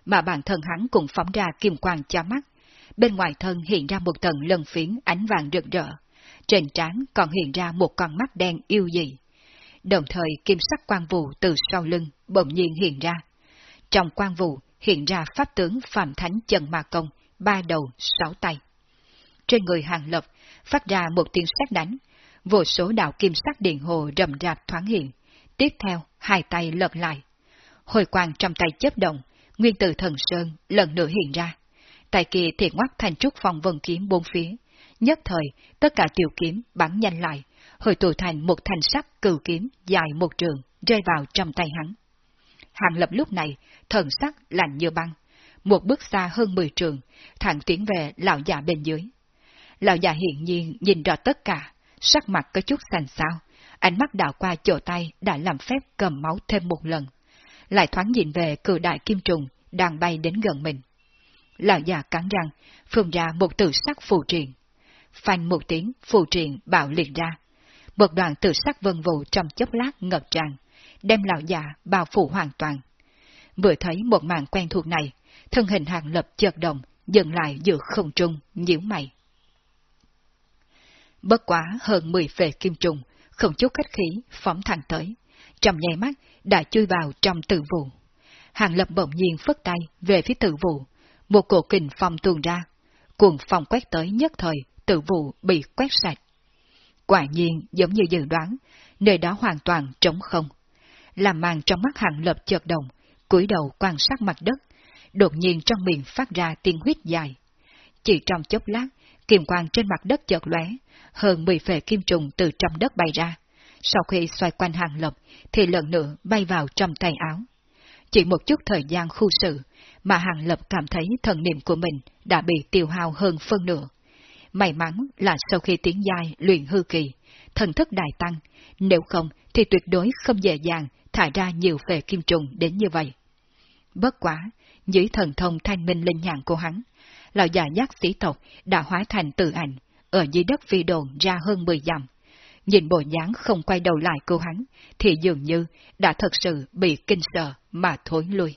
[SPEAKER 1] Mà bản thân hắn cũng phóng ra kim quang cho mắt, bên ngoài thân hiện ra một tầng lân phiến ánh vàng rực rỡ, trên trán còn hiện ra một con mắt đen yêu dị. Đồng thời kim sắc quang vụ từ sau lưng bỗng nhiên hiện ra. Trong quang vụ hiện ra pháp tướng Phạm Thánh Trần Ma Công, ba đầu, sáu tay. Trên người hàng lập phát ra một tiếng sắc đánh, vô số đạo kim sắc điện hồ rầm rạp thoáng hiện. Tiếp theo, hai tay lật lại. Hồi quang trong tay chấp động, nguyên tử thần sơn lần nữa hiện ra. Tại kia thì ngoắc thành trúc phòng vân kiếm bốn phía. Nhất thời, tất cả tiểu kiếm bắn nhanh lại, hồi tụ thành một thanh sắc cừu kiếm dài một trường, rơi vào trong tay hắn. Hàng lập lúc này, thần sắc lạnh như băng, một bước xa hơn 10 trường, thẳng tiến về lão già bên dưới. Lão già hiện nhiên nhìn rõ tất cả, sắc mặt có chút xanh xao, ánh mắt đảo qua chỗ tay đã làm phép cầm máu thêm một lần. Lại thoáng nhìn về cử đại kim trùng đang bay đến gần mình. Lão già cắn răng, phun ra một từ sắc phù truyền, Phanh một tiếng phù truyền bạo liệt ra. Một đoàn từ sắc vân vụ trong chốc lát ngập tràn, đem lão già bao phủ hoàn toàn. Vừa thấy một màn quen thuộc này, thân hình hàng lập chợt động, dừng lại giữa không trung, nhíu mày. Bất quá hơn 10 phệ kim trùng, không chút khách khí, phóng thẳng tới. Trong nháy mắt, đã chui vào trong tử vụ. Hàng lập bỗng nhiên phất tay về phía tử vụ. Một cổ kình phong tuôn ra. Cuồng phong quét tới nhất thời, tử vụ bị quét sạch. Quả nhiên, giống như dự đoán, nơi đó hoàn toàn trống không. Làm màn trong mắt hàng lập chợt động, cúi đầu quan sát mặt đất, đột nhiên trong miệng phát ra tiên huyết dài. Chỉ trong chốc lát, kim quang trên mặt đất chợt lóe, hơn 10 phệ kim trùng từ trong đất bay ra. Sau khi xoay quanh hàng lập, thì lần nữa bay vào trong tay áo. Chỉ một chút thời gian khu sự, mà hàng lập cảm thấy thần niệm của mình đã bị tiêu hao hơn phân nửa. May mắn là sau khi tiến giai luyện hư kỳ, thần thức đại tăng, nếu không thì tuyệt đối không dễ dàng thải ra nhiều phệ kim trùng đến như vậy. Bất quá, dưới thần thông thanh minh linh nhãn của hắn, lão già giác sĩ tộc đã hóa thành tự ảnh, ở dưới đất phi đồn ra hơn 10 dặm. Nhìn bộ dáng không quay đầu lại cô hắn, thì dường như đã thật sự bị kinh sợ mà thối lui.